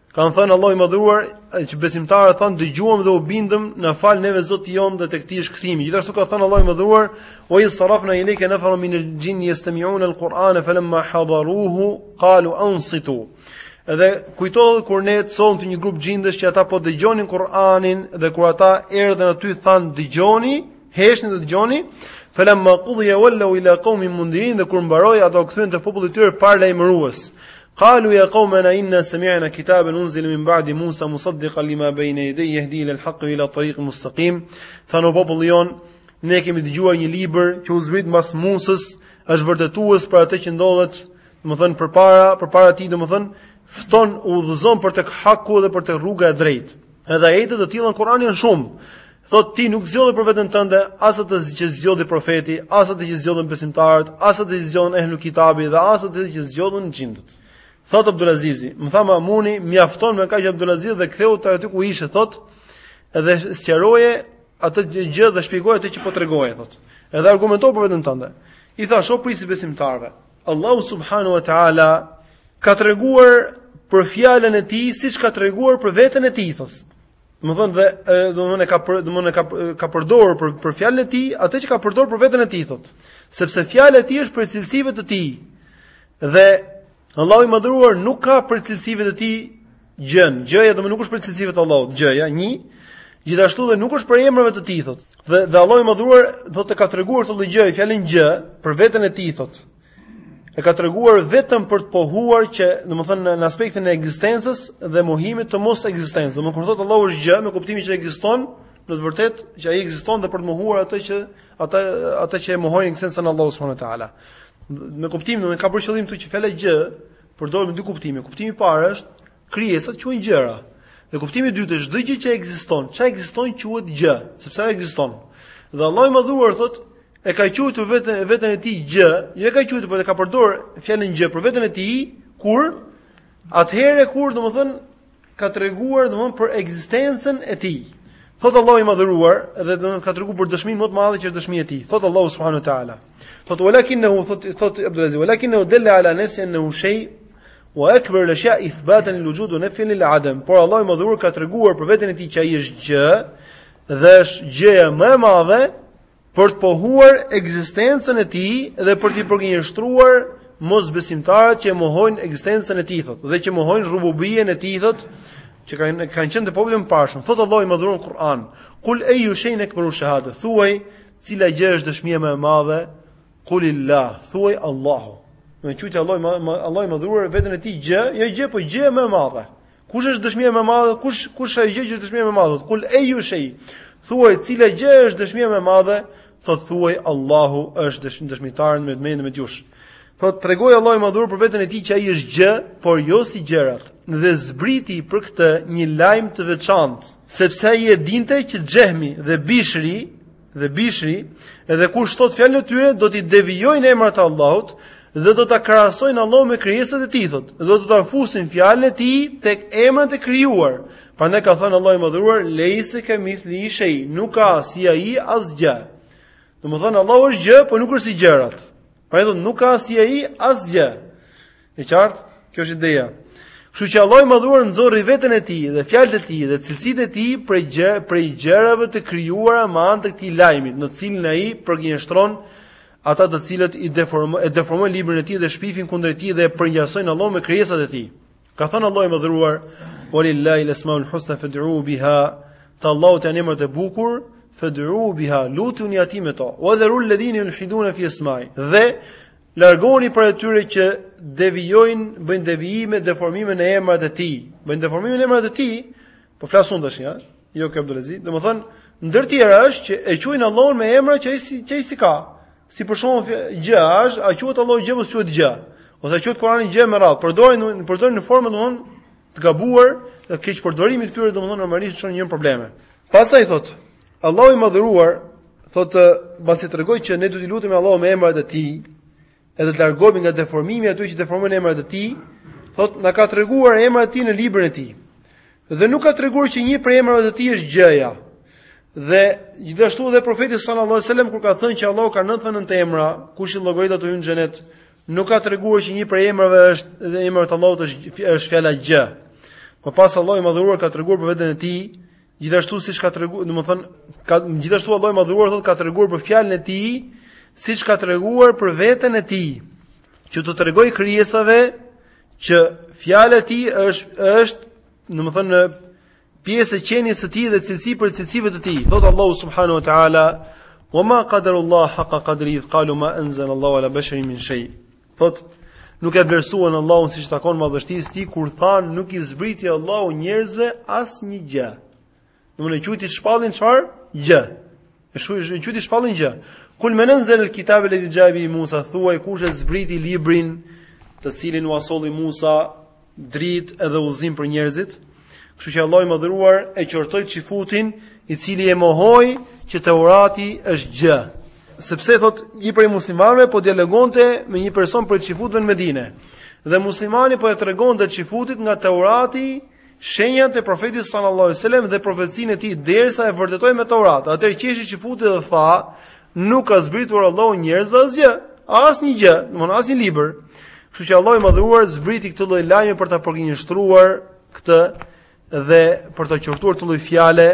Ka thënë Allahu i Madhëruar, që besimtarët thonë dëgjuam dhe u bindëm na fal neve Zoti jon dhe tek ti është kthimi. Gjithashtu ka thënë Allahu i Madhëruar, "Wa idh sarafna ilayka nafaran min al-jin yastami'una al-Qur'an falamma hadaruhu qalu ansitu." Dhe kujto kur ne sollëm te ti një grup xhindësh që ata po dëgjonin Kur'anin dhe kur ata erdhën aty thanë dëgjoni, heshni dhe dëgjoni. Falamma qudiya wallaw ila qaumihim mundirin dhe kur mbaroi ata u kthyen te populli i tyre paralajmërues. Qalu ya qaumana inna sami'na kitaban unzila min ba'di Musa musaddiqan lima bayna yadayhi yahdi ila al-haqqi wa ila tariqin mustaqim. Thanë o populli jon, ne kemi dëgjuar një libër që u zbrit mbas Musës, është vërtetues për atë që ndodhet, domethënë përpara, përpara tij domethënë fton udhëzon për tek haku dhe për tek rruga e drejtë. Edhe ajete të tilla në Kur'an janë shumë. Thotë ti nuk zgjodhe për veten tënde as atë që zgjodhi profeti, as atë që zgjodhën besimtarët, as atë që zgjodhën ehlul kitabi dhe as atë që zgjodhën xhindët. Thot Abdulazizi, më tha Mamuni, mjafton me kaq Abdulaziz dhe kthehu te aty ku ishe, thot, edhe sqaroje atë gjë dhe shpjegoje atë që po tregoje, thot. Edhe argumento për veten tënde. I thash o prijësi i besimtarve. Allahu subhanahu wa taala ka treguar për fjalën e tij siç ka treguar për veten e tij, thot. Domethënë dhe domethënë ka domethënë ka ka përdorur për për fjalën e tij, atë që ka përdorur për veten e tij thot. Sepse fjala e tij është prej cilësive të tij. Dhe Allahu i madhruar nuk ka prej cilësive të tij gjën. Gjëja domethënë nuk është prej cilësive të Allahut, gjëja 1. Gjithashtu dhe nuk është prej emrave të tij thot. Dhe dhe Allahu i madhruar thot ka treguar këtë gjë, fjalën gjë për veten e tij thot. e ka treguar vetëm për të pohuar që, domethënë në, në aspektin e ekzistencës dhe mohimit të mosekzistencës. Domethënë kur thotë Allahu është gjë me kuptimin që ekziston, në të vërtetë që ai ekziston dhe për të mohuar atë që ata ata që e mohojnë ekzistencën e Allahut subhanehu ue teala. Me kuptimin domethënë ka për qëllim këtu që fjala gjë përdoret me dy kuptime. Kuptimi i parë është Krijesat quhen gjëra. Dhe kuptimi i dytë është çdo gjë që ekziston, çka ekziston quhet gjë, sepse ajo ekziston. Dhe Allahu i Madhëruar thot, e ka quajtur veten veten e tij gjë, jo e ka quajtur, por e ka përdorur fjalën gjë për veten e tij, kur atëherë kur domethën ka treguar domethën për ekzistencën e tij. Thot Allahu i Madhëruar dhe domethën ka treguar për dëshminë më të madhe që është dëshmia e tij. Thot Allahu subhanahu wa taala. Thot walakinnahu thot thot Abdulaziz, walakinnahu dalla ala nafsihi annahu shay Wa akbar al-ashya ithbatan al-wujud wa nafyan al-adam. Por Allahu i Madhëruar ka treguar për veten e tij që ai është gjë dhe është gjëja më e madhe për të pohuar ekzistencën e tij dhe për t'i përgënjeshtruar mosbesimtarët që e mohojnë ekzistencën e tij thot dhe që mohojnë rububien e tij thot që kanë kanë qenë te popujt e mëparshëm thot Allahu i Madhëruar në Kur'an kul ayu shay'in akbaru shahada thuaj cila gjë është dëshmia më e madhe Kulillah, thuaj Allahu. Do të thotë Allahu, Allahu i madhëruar veten e tij gjë, jo gjë, po gjë më e madhe. Kush është dëshmia më e madhe? Kush kush është ajo gjë që është dëshmia më e madhe? Kul ayu shay. Thuaj cila gjë është dëshmia më e madhe? Thot thuaj Allahu është dëshmi dëshmitar mes meje edhe jush. Thot tregoi Allahu i madhëruar për veten e tij që ai është gjë, por jo si gjërat. Dhe zbriti për këtë një lajm të veçantë, sepse ai e dinte që Xehmi dhe Bishri dhe Bishri, edhe kush thot fjalën e tyre do t'i devijojnë emrat e Allahut dhe do ta krahasojnë Allahun me krijesat e tij thot, dhe do ta fusin fjalën e tij tek emrat e krijuar. Prandaj ka thënë Allahu i madhëruar, "Lejse kemithlihi shej, nuk ka si ai asgjë." Domethënë Allahu është gjë, por nuk është si gjërat. Prandaj thot nuk ka si ai asgjë. E qartë? Kjo është ideja. Kështu që Allahu i Madhëruar nxori veten e tij dhe fjalët e tij dhe cilësitë e tij prej gjë, prej gjërave të krijuara me anë të këtij lajmi, në të cilin ai përgënjeshtron ata të cilët i deformojnë e deformojnë librin e tij dhe shpifin kundër tij dhe e përngjasojnë Allahun me krijesat e tij. Ka thënë Allahu i Madhëruar: "Walillahi al-asmaul husna fad'u biha." Të Allahut janë emrat e bukur, fad'u biha, lutuni atij me to. Wa dharul ladhina yulhiduna fi asma'ihi. Dhe Largohuni prej atyre që devijojnë, bëjnë devijime, deformime në emrat e tij. Bëjnë deformime në emrat e tij. Po flet tash, a, ja, ky Abdulaziz. Domethën, ndër të tjera është që e quajnë Allahun me emra që ai s'i që ai s'i ka. Si për shembull gjë, a është a quhet Allahu gjë ose quhet gjë? Ose quhet Kurani gjë e me radhë. Përdorin përdorin në formën domthon të gabuar, keqpërdorimi i këtyre domthon normalisht çon në probleme. Pastaj thotë Allahu i madhëruar thotë pasi tregoi që ne duhet t'i lutemi Allahut me emrat e tij, edhe të largohemi nga deformimi ata që deformojnë emrat e tij, thotë na ka treguar emrat e tij në librin e tij. Dhe nuk ka treguar që një prej emrave të tij është gjëja. Dhe gjithashtu edhe profeti sallallahu alajhi wasallam kur ka thënë që Allahu ka 99 emra, kush i llogarit ato hyn në xhenet, nuk ka treguar që një prej emrave është dhe emri i Allahut është është fjala gjë. Më pas Allahu i madhëruar ka treguar për veten e tij Gjithashtu siç ka treguar, domethënë, ka gjithashtu Allahu i madhëruar thotë ka treguar për fjalën e tij, siç ka treguar për veten e tij, që t'u tregojë krijesave që fjala e tij është është, domethënë, pjesë e qenies së tij dhe cilësi prej cilësive të tij. Thotë Allahu subhanahu wa taala: "Wa ma qadarullaha haqqa qadrihi idh qalu ma anzala Allahu ala basharin min shay." Thot, nuk e vlerësuan Allahun siç takon madhështisë së tij kur than nuk i zbriti Allahu njerëzve asnjë gjë. Domthonë e quajti shpallin çfarë? Gjë. E shihni e quajti shpallin gjë. Kul men anzal al-kitaba alladhi ja'a bihi Musa thuaj kush e zbriti librin të cilin ua solli Musa dritë edhe udhëzim për njerëzit. Kështu që Allahu i madhëruar e qortoi çifutin, i cili e mohoi që Teurati është gjë. Sepse thot një prej muslimanëve po dialogonte me një person prej çifutëve në Medinë. Dhe muslimani po i tregonte çifutit nga Teurati shenjat e profetit sallallahu alajhi wasallam dhe profecinë e tij derisa e vërtetoi me Teurat. Atëherë qeshi çifuti dhe tha, Nuk ka zbritur Allahu njerëzve asgjë, asnjë gjë, domthonë asnjë libër. Kështu që Allahu i madhëruar zbriti këtë lloj lajmi për ta përgënjeshtruar këtë dhe për ta qortuar këtë lloj fjale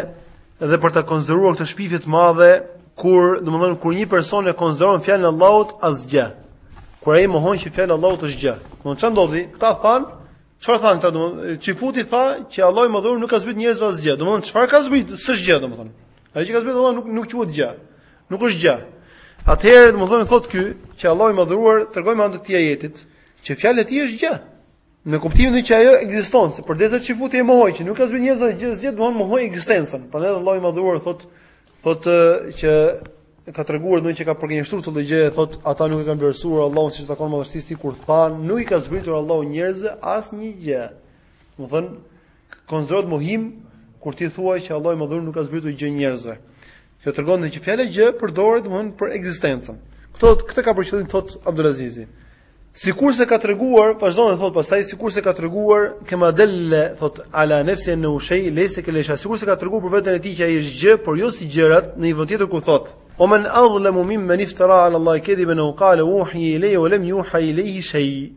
dhe për ta konsideruar këtë shpifje të madhe kur, domthonë kur një person e konsideron fjalën e Allahut asgjë. Kur ai mohon që fjala e Allahut është gjë. Domthonë ça ndodhi? Këta than, çfarë than këta domthonë? Çifuti tha që Allahu i madhëruar nuk ka zbrit njerëzve asgjë. Domthonë çfarë ka zbrit? S'është gjë domthonë. Ajo që ka zbritur Allahu nuk nuk quhet gjë. Nuk është gjë. Atëherë, domethënë thotë ky, që Allahu i madhëruar tregoi me anë të këtij ajetit, që fjala e tij është gjë. Në kuptimin që ajo ekziston, se përderisa çifuti e mohoi që nuk ka zbritur njerëzve gjë, asgjë domthon mohoi ekzistencën. Prandaj Allahu i madhëruar thotë thotë që ka treguar domthon që ka përgënjeshtruar këtë gjë, thotë ata nuk e kanë vlerësuar Allahun siç takon madhështisë tij kur than, nuk i ka zbritur Allahu njerëzve asnjë gjë. Domthon Konsiderohet mohim kur ti thua që Allahu i Madhëruar nuk ka zbritur gjë njerëzve. Kjo tregon që fjala gjë përdoret domthonë për ekzistencën. Këtë këtë ka për qëllim thot Abdulazizi. Sikurse ka treguar, vazhdon dhe thot pastaj sikurse ka treguar kema delle thot ala nafsi anhu shay leysa kalesha. Sikurse ka treguar për veten e tij që ai është gjë, por jo si gjërat në një vend tjetër ku thot wa men adhlemu mimmen iftara ala Allah kediben au kale uhije ilejje wa lem juha ilejhi shej.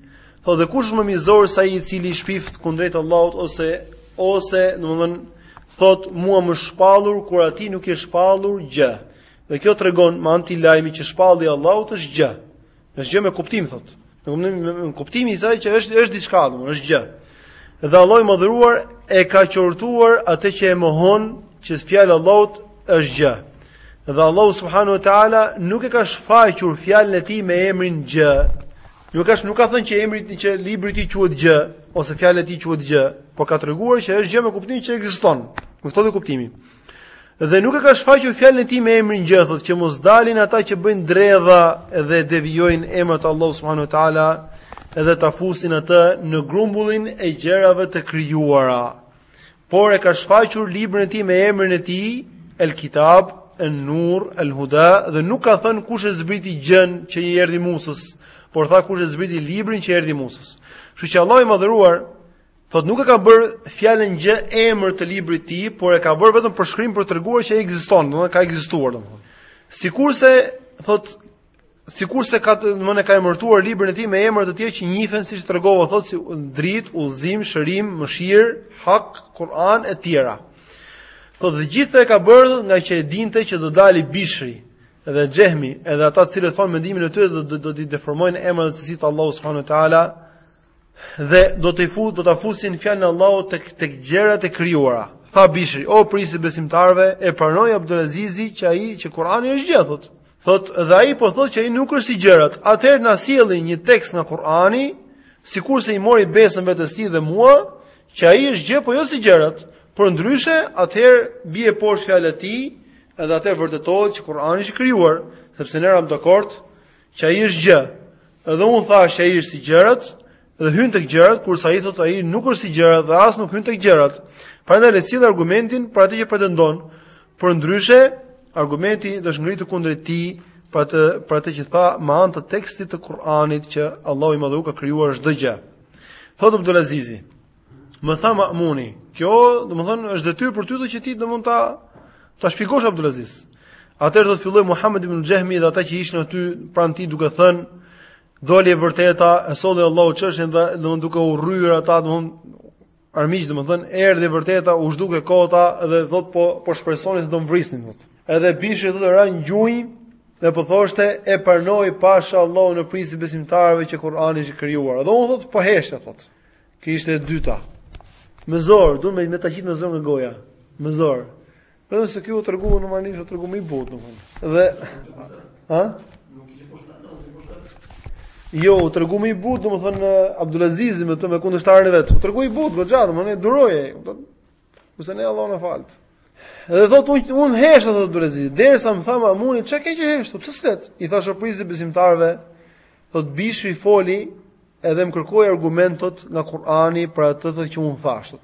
Thot dhe kush është më mizor se ai i cili shpift kundrejt Allahut ose ose, domethënë, thot mua m'është shpallur kur atij nuk i është shpallur gjë. Dhe kjo tregon me anë të këtij lajmi që shpallja e Allahut është gjë. Është gjë me kuptim thot. Në kuptimin e kuptimi i saj që është është diçka, domethënë është gjë. Dhe Allahu i madhëruar e ka qortuar atë që e mohon që fjala e Allahut është gjë. Dhe Allahu subhanahu wa taala nuk e ka shfaqur fjalën e tij me emrin gjë. Nuk ka nuk ka thënë që emri i që libri i tij quhet gjë ose fjala e tij quhet gjë, por ka treguar që është gjë me kuptimin që ekziston. Me këtë kuptim. Dhe nuk e ka shfaqur fjalën e tij me emrin gjë, thotë që mos dalin ata që bëjnë dredha dhe devijojnë emrat e Allahut subhanahu wa taala dhe ta fusin atë në grumbullin e gjërave të krijuara. por e ka shfaqur librin e tij me emrin e tij, El Kitab, El Nur, El Huda dhe nuk ka thënë kush e zbriti gjën që i erdhi Musës, por tha kush e zbriti librin që i erdhi Musës. Kështu që Allahu i madhëruar thotë nuk e ka bër fjalën gjë emër të librit të tij, por e ka bër vetëm përshkrim për treguar që ekziston, domethënë ka ekzistuar domethënë. Sikurse thotë Sikurse domethënë ka emërtuar librin e tij me emra të tjerë që njihen siç tregova thotë si drit, udhëzim, shërim, mëshirë, hak, Kur'an e tjera. Thot të gjitha e ka bërë nga që e dinte që do dali Bishri dhe Xehmi, edhe ata të cilët thonë mendimin e tyre do do, do të deformojnë emrat e cilësitë e Allahu subhanahu wa taala Dhe do të fut, do ta fusin fjalën e Allahut tek tek gjërat e krijuara. Tha Bishri, o prisi besimtarve, e pranoi Abdulazizi që ai që Kurani është gjë. Thot, dhe ai po thot që ai nuk është si gjërat. Atëherë na sjelli një tekst nga Kurani, sikurse i mori besën vetes tij dhe mua, që ai është gjë po jo si gjërat. Por ndryshe, atëherë bie poshtë fjala e tij, edhe atëherë vërtetohet që Kurani është i krijuar, sepse ne ram dakord Që ai është gjë. Edhe unë thashë ai është si gjërat dhe hyn tek gjërat, kurse ai thotë ai nuk është si gjërat dhe as nuk hyn tek gjërat. Prandaj le të sjell argumentin për atë që pretendon. Përndryshe, argumenti është ngritur kundër tij për atë për atë që tha me anë të tekstit të Kur'anit që Allahu i Madhëruar ka krijuar çdo gjë. Thotë Abdulazizi, Më tha Ma'muni, kjo, domethënë, është detyrë për ty të që ti domethënë ta ta shpjegosh Abdulaziz. Atëherë thotë filloi Muhammed ibn Jahmi dhe ata që ishin aty pranë tij duke thënë doli e vërteta, e solli Allahu çështjen dhe domethënë duke urryer ata domethënë armiqtë domethën erdhi e vërteta, u zhduk e kota dhe thot po po shpresonin se do më vrisnin thot. Edhe Bishri thotë ra n'gjunj dhe po thoshte e pranoi pasha Allahun prisi besimtarëve që Kur'ani është krijuar. Dhe unë thot po heshtja thot. Kjo ishte e dyta. Me zor, duhet me ta qitë me zor nga goja. Me zor. Vetëm se kjo u tregu në manish, u tregu më i butë, domethënë. Domethënë, hë? Nuk ishte poshtë, nuk ishte poshtë. Jo, u tregu më i butë, domethënë Abdulaziz me të me kundërshtarin e vet. U tregu i butë, goxha, domethënë duroje, domethënë Kurse ne Allahu na falt. Dhe thotë unë un heshta thotë Abdulazizi, derisa më tha Mamuni, çka ke që heshtu? Pse s'flet? I thashë prisi besimtarëve, thotë Bishri foli edhe më kërkoi argumentet nga Kur'ani për atë thotë që un thashë.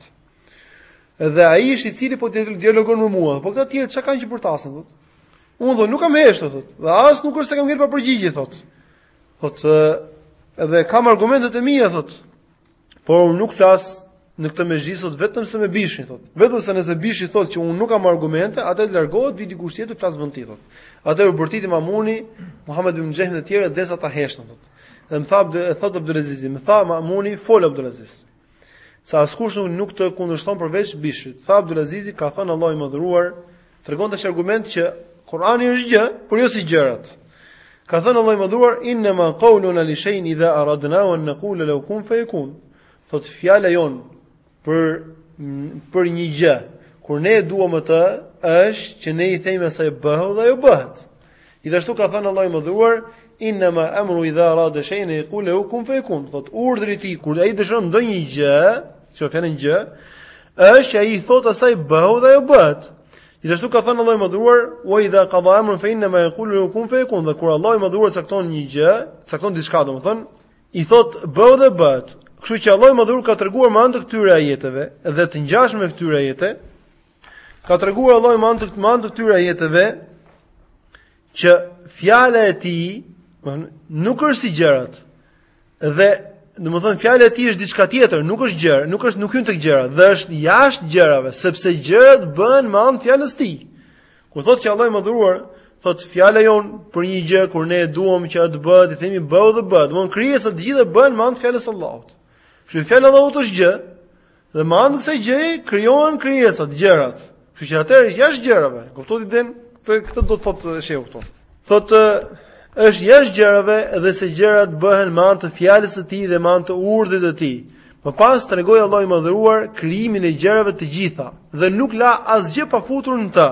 Dhe ai është ai i cili po dialogon me mua. Po këta të tjerë çka kanë që bërtasin thotë? Unë thotë nuk kam heshtu thotë. Dhe as nuk është se kam ngel pa përgjigje thotë. Thotë edhe kam argumentet e mia thotë. Por unë nuk flas në këtë mezhlis sot vetëm se me Bishrin thot. Vetëm se nëse Bishri thot që unë nuk kam argumente, atëherë të largohet të vijë dikush tjetër të flasë në vend të tij thot. Atëherë u bërtiti Mamuni, Muhammed ibn Xhehmit dhe të tjerëve derisa ata heshtën thot. Dhe më tha, thot Abdulazizi, më tha Mamuni fol Abdulaziz. Se askush nuk nuk të kundërshton përveç Bishrit. Tha Abdulazizi ka thënë Allahu i Madhëruar Tregon tash argument që Kurani është gjë, por jo si gjërat. Ka thënë Allahu i Madhëruar innama qawluna li shay'in idha aradnahu an naqula lahu kun fayakun. Thotë fjala jonë për për një gjë, kur ne e duam atë, është që ne i themi asaj bëhu dhe ajo bëhet. Gjithashtu ka thënë Allahu i Madhëruar, "Innama amruhu idha arada shay'an yaqula lahu kun fayakun." Thot urdhri i tij kur ai dëshiron ndonjë gjë, një gjë, është që ai i thot asaj bëhu dhe ajo bëhet. Gjithashtu ka thënë Allahu i Madhëruar, "Wa idha qada amran fa innama yaqulu lahu kun fayakun." Dhe kur Allahu i Madhëruar cakton një gjë, cakton diçka, domethënë, i thot bëhu dhe bëhet. Kështu që Allahu i Madhëruar ka treguar me anë të këtyre ajeteve dhe të ngjashme këtyre ajeteve, Ka treguar Allahu me anë, me anë të këtyre ajeteve, që fjala e tij nuk është si gjërat, dhe domethënë fjala e tij është diçka tjetër, nuk është gjë, nuk është nuk hyn tek gjërat, dhe është jashtë gjërave, sepse gjërat bëhen me anë të fjalës së tij. Kur thot që Allahu i Madhëruar, thot fjala jonë për një gjë, kur ne duam që ajo të bëhet, i themi bëhu dhe bëhet, domethënë krijesat të gjitha bëhen me anë të fjalës së Allahut. Kështu që fjala e Allahut është gjë, Dhe me anë të kësaj gjëje krijohen krijesat, gjërat. Kështu që atëherë jashtë gjërave, kuptoni tani, këtë këtë do të thotë shehu këtu. Thotë është jashtë gjërave dhe se gjërat bëhen me anë të fjalës së tij dhe me anë të urdhrit të tij. Më pas tregoi Allahu i Madhëruar krijimin e gjërave të gjitha dhe nuk la asgjë pa e futur në të.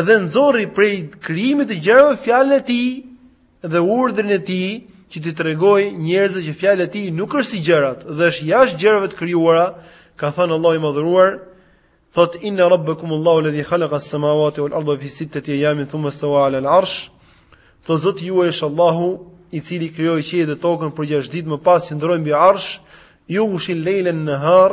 Edhe nxorri prej krijimit të gjërave fjalën e tij dhe urdhrin e tij që t'u tregojë njerëzve që fjala e tij nuk është si gjërat dhe është jashtë gjërave të krijuara, ka thënë Allahu i Madhëruar, thot inna rabbakum Allahu alladhi khalaqa as-samawati wal arda fi sittati ayamin thumma stawa 'ala al-'arsh. Thot Zoti juaj është Allahu i cili krijoi qiejt dhe tokën për gjashtë ditë më pas qëndroi mbi arsh, yughshi al-layla an-nahar,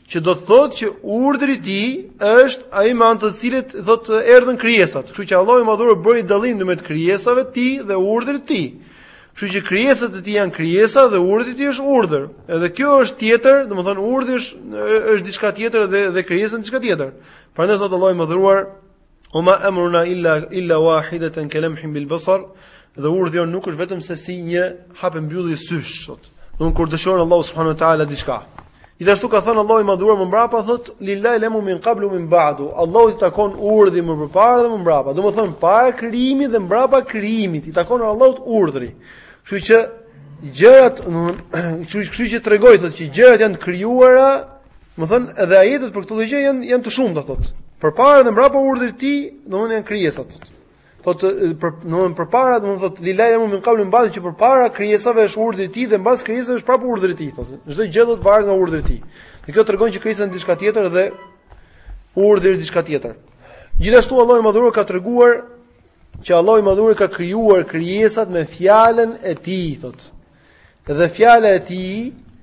që do të thotë që urdhri i tij është ai me anë të cilit thotë erdhën krijesat. Kështu që Allahu i Madhëruar bëri dallim ndërmjet krijesave të tij dhe urdhrit të tij. Kështu që krijesat e tij janë krijesa dhe urdhri i tij është urdhër. Edhe kjo është tjetër, domethënë urdhri është është diçka tjetër dhe dhe krijesa është diçka tjetër. Prandaj thotë Allahu i Madhëruar We ma emruna illa, illa wahidetun kelemhin bil besar, dhe urdhri jonë nuk është vetëm se si një hapje mbyllje sysh, thot. Domethënë kur dëshiron Allahu subhanahu wa taala diçka. Gjithashtu ka thënë Allahu i madhëruar më mbrapa thot lillahil amru min qablu min ba'du. Allahut i takon urdhri më përpara dhe më mbrapa. Domethën para krijimit dhe mbrapa krijimit i takon Allahut urdhri. Kështu që gjërat, kështu që tregoi thot që gjërat janë krijuara Domethënë edhe ajetet për këtë lloj gjëje janë janë të shumta thotë. Përpara dhe mbrapa urdhrit të tij, domthonë janë krijesa thotë. Thotë për domthonë përpara domthonë thotë lillahil amru min qablu ba'd që përpara krijesave është urdhri i tij dhe mbas krijesave është prapë urdhri i tij thotë. Çdo gjë do të varet nga urdhri i tij. Dhe kjo tregon që krijesa është diçka tjetër dhe urdhri është diçka tjetër. Gjithashtu Allahu i Madhëruar ka treguar që Allahu i Madhëruar ka krijuar krijesat me fjalën e tij thotë. Dhe fjala e tij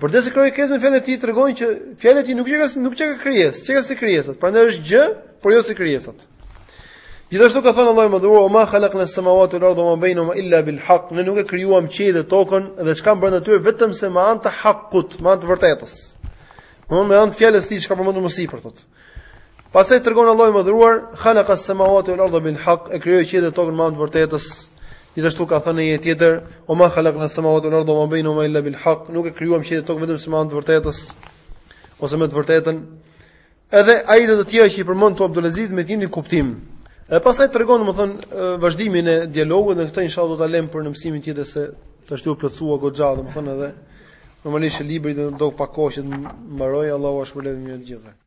Përderisa krijoi krijesën me fjalën e tij tregon që fjalët e tij nuk janë nuk janë krijesë, s'ka si krijesat. Prandaj është gjë, por jo si krijesat. Gjithashtu ka thënë Allahu i madhëruar, "Ma khalaqna as-samawati wal ardha wa ma bainahuma illa bil haqq." Ne nuk e krijuam qiellin dhe tokën dhe çka mbrenda tyre vetëm se me anë të hakut, me anë të vërtetës. Domthonë me anë të fjalës së tij çka përmendëm më sipër thotë. Pastaj tregon Allahu i madhëruar, "Khalaqa as-samawati wal arda bil haqq", e krijoi qiellin dhe tokën me anë të vërtetës. Gjithashtu ka thënë në një tjetër, "Wa ma khalaqna as-samawati wal arda ma bainahuma illa bil haqq", nuk e krijuam qiellin dhe tokën vetëm se me anë të vërtetës ose me të vërtetën. Edhe ajete të tjera që i përmend këtu Abdulaziz me të njëjtin kuptim. E pastaj tregon domethën vazhdimin e dialogut dhe këtë inshallah do ta lëm për në mësimin tjetër se tash u plotësua goxha domethën edhe normalisht libri do pak kohë që të mbarojë Allahu ua shpërbleftë me të mirë të gjithëve.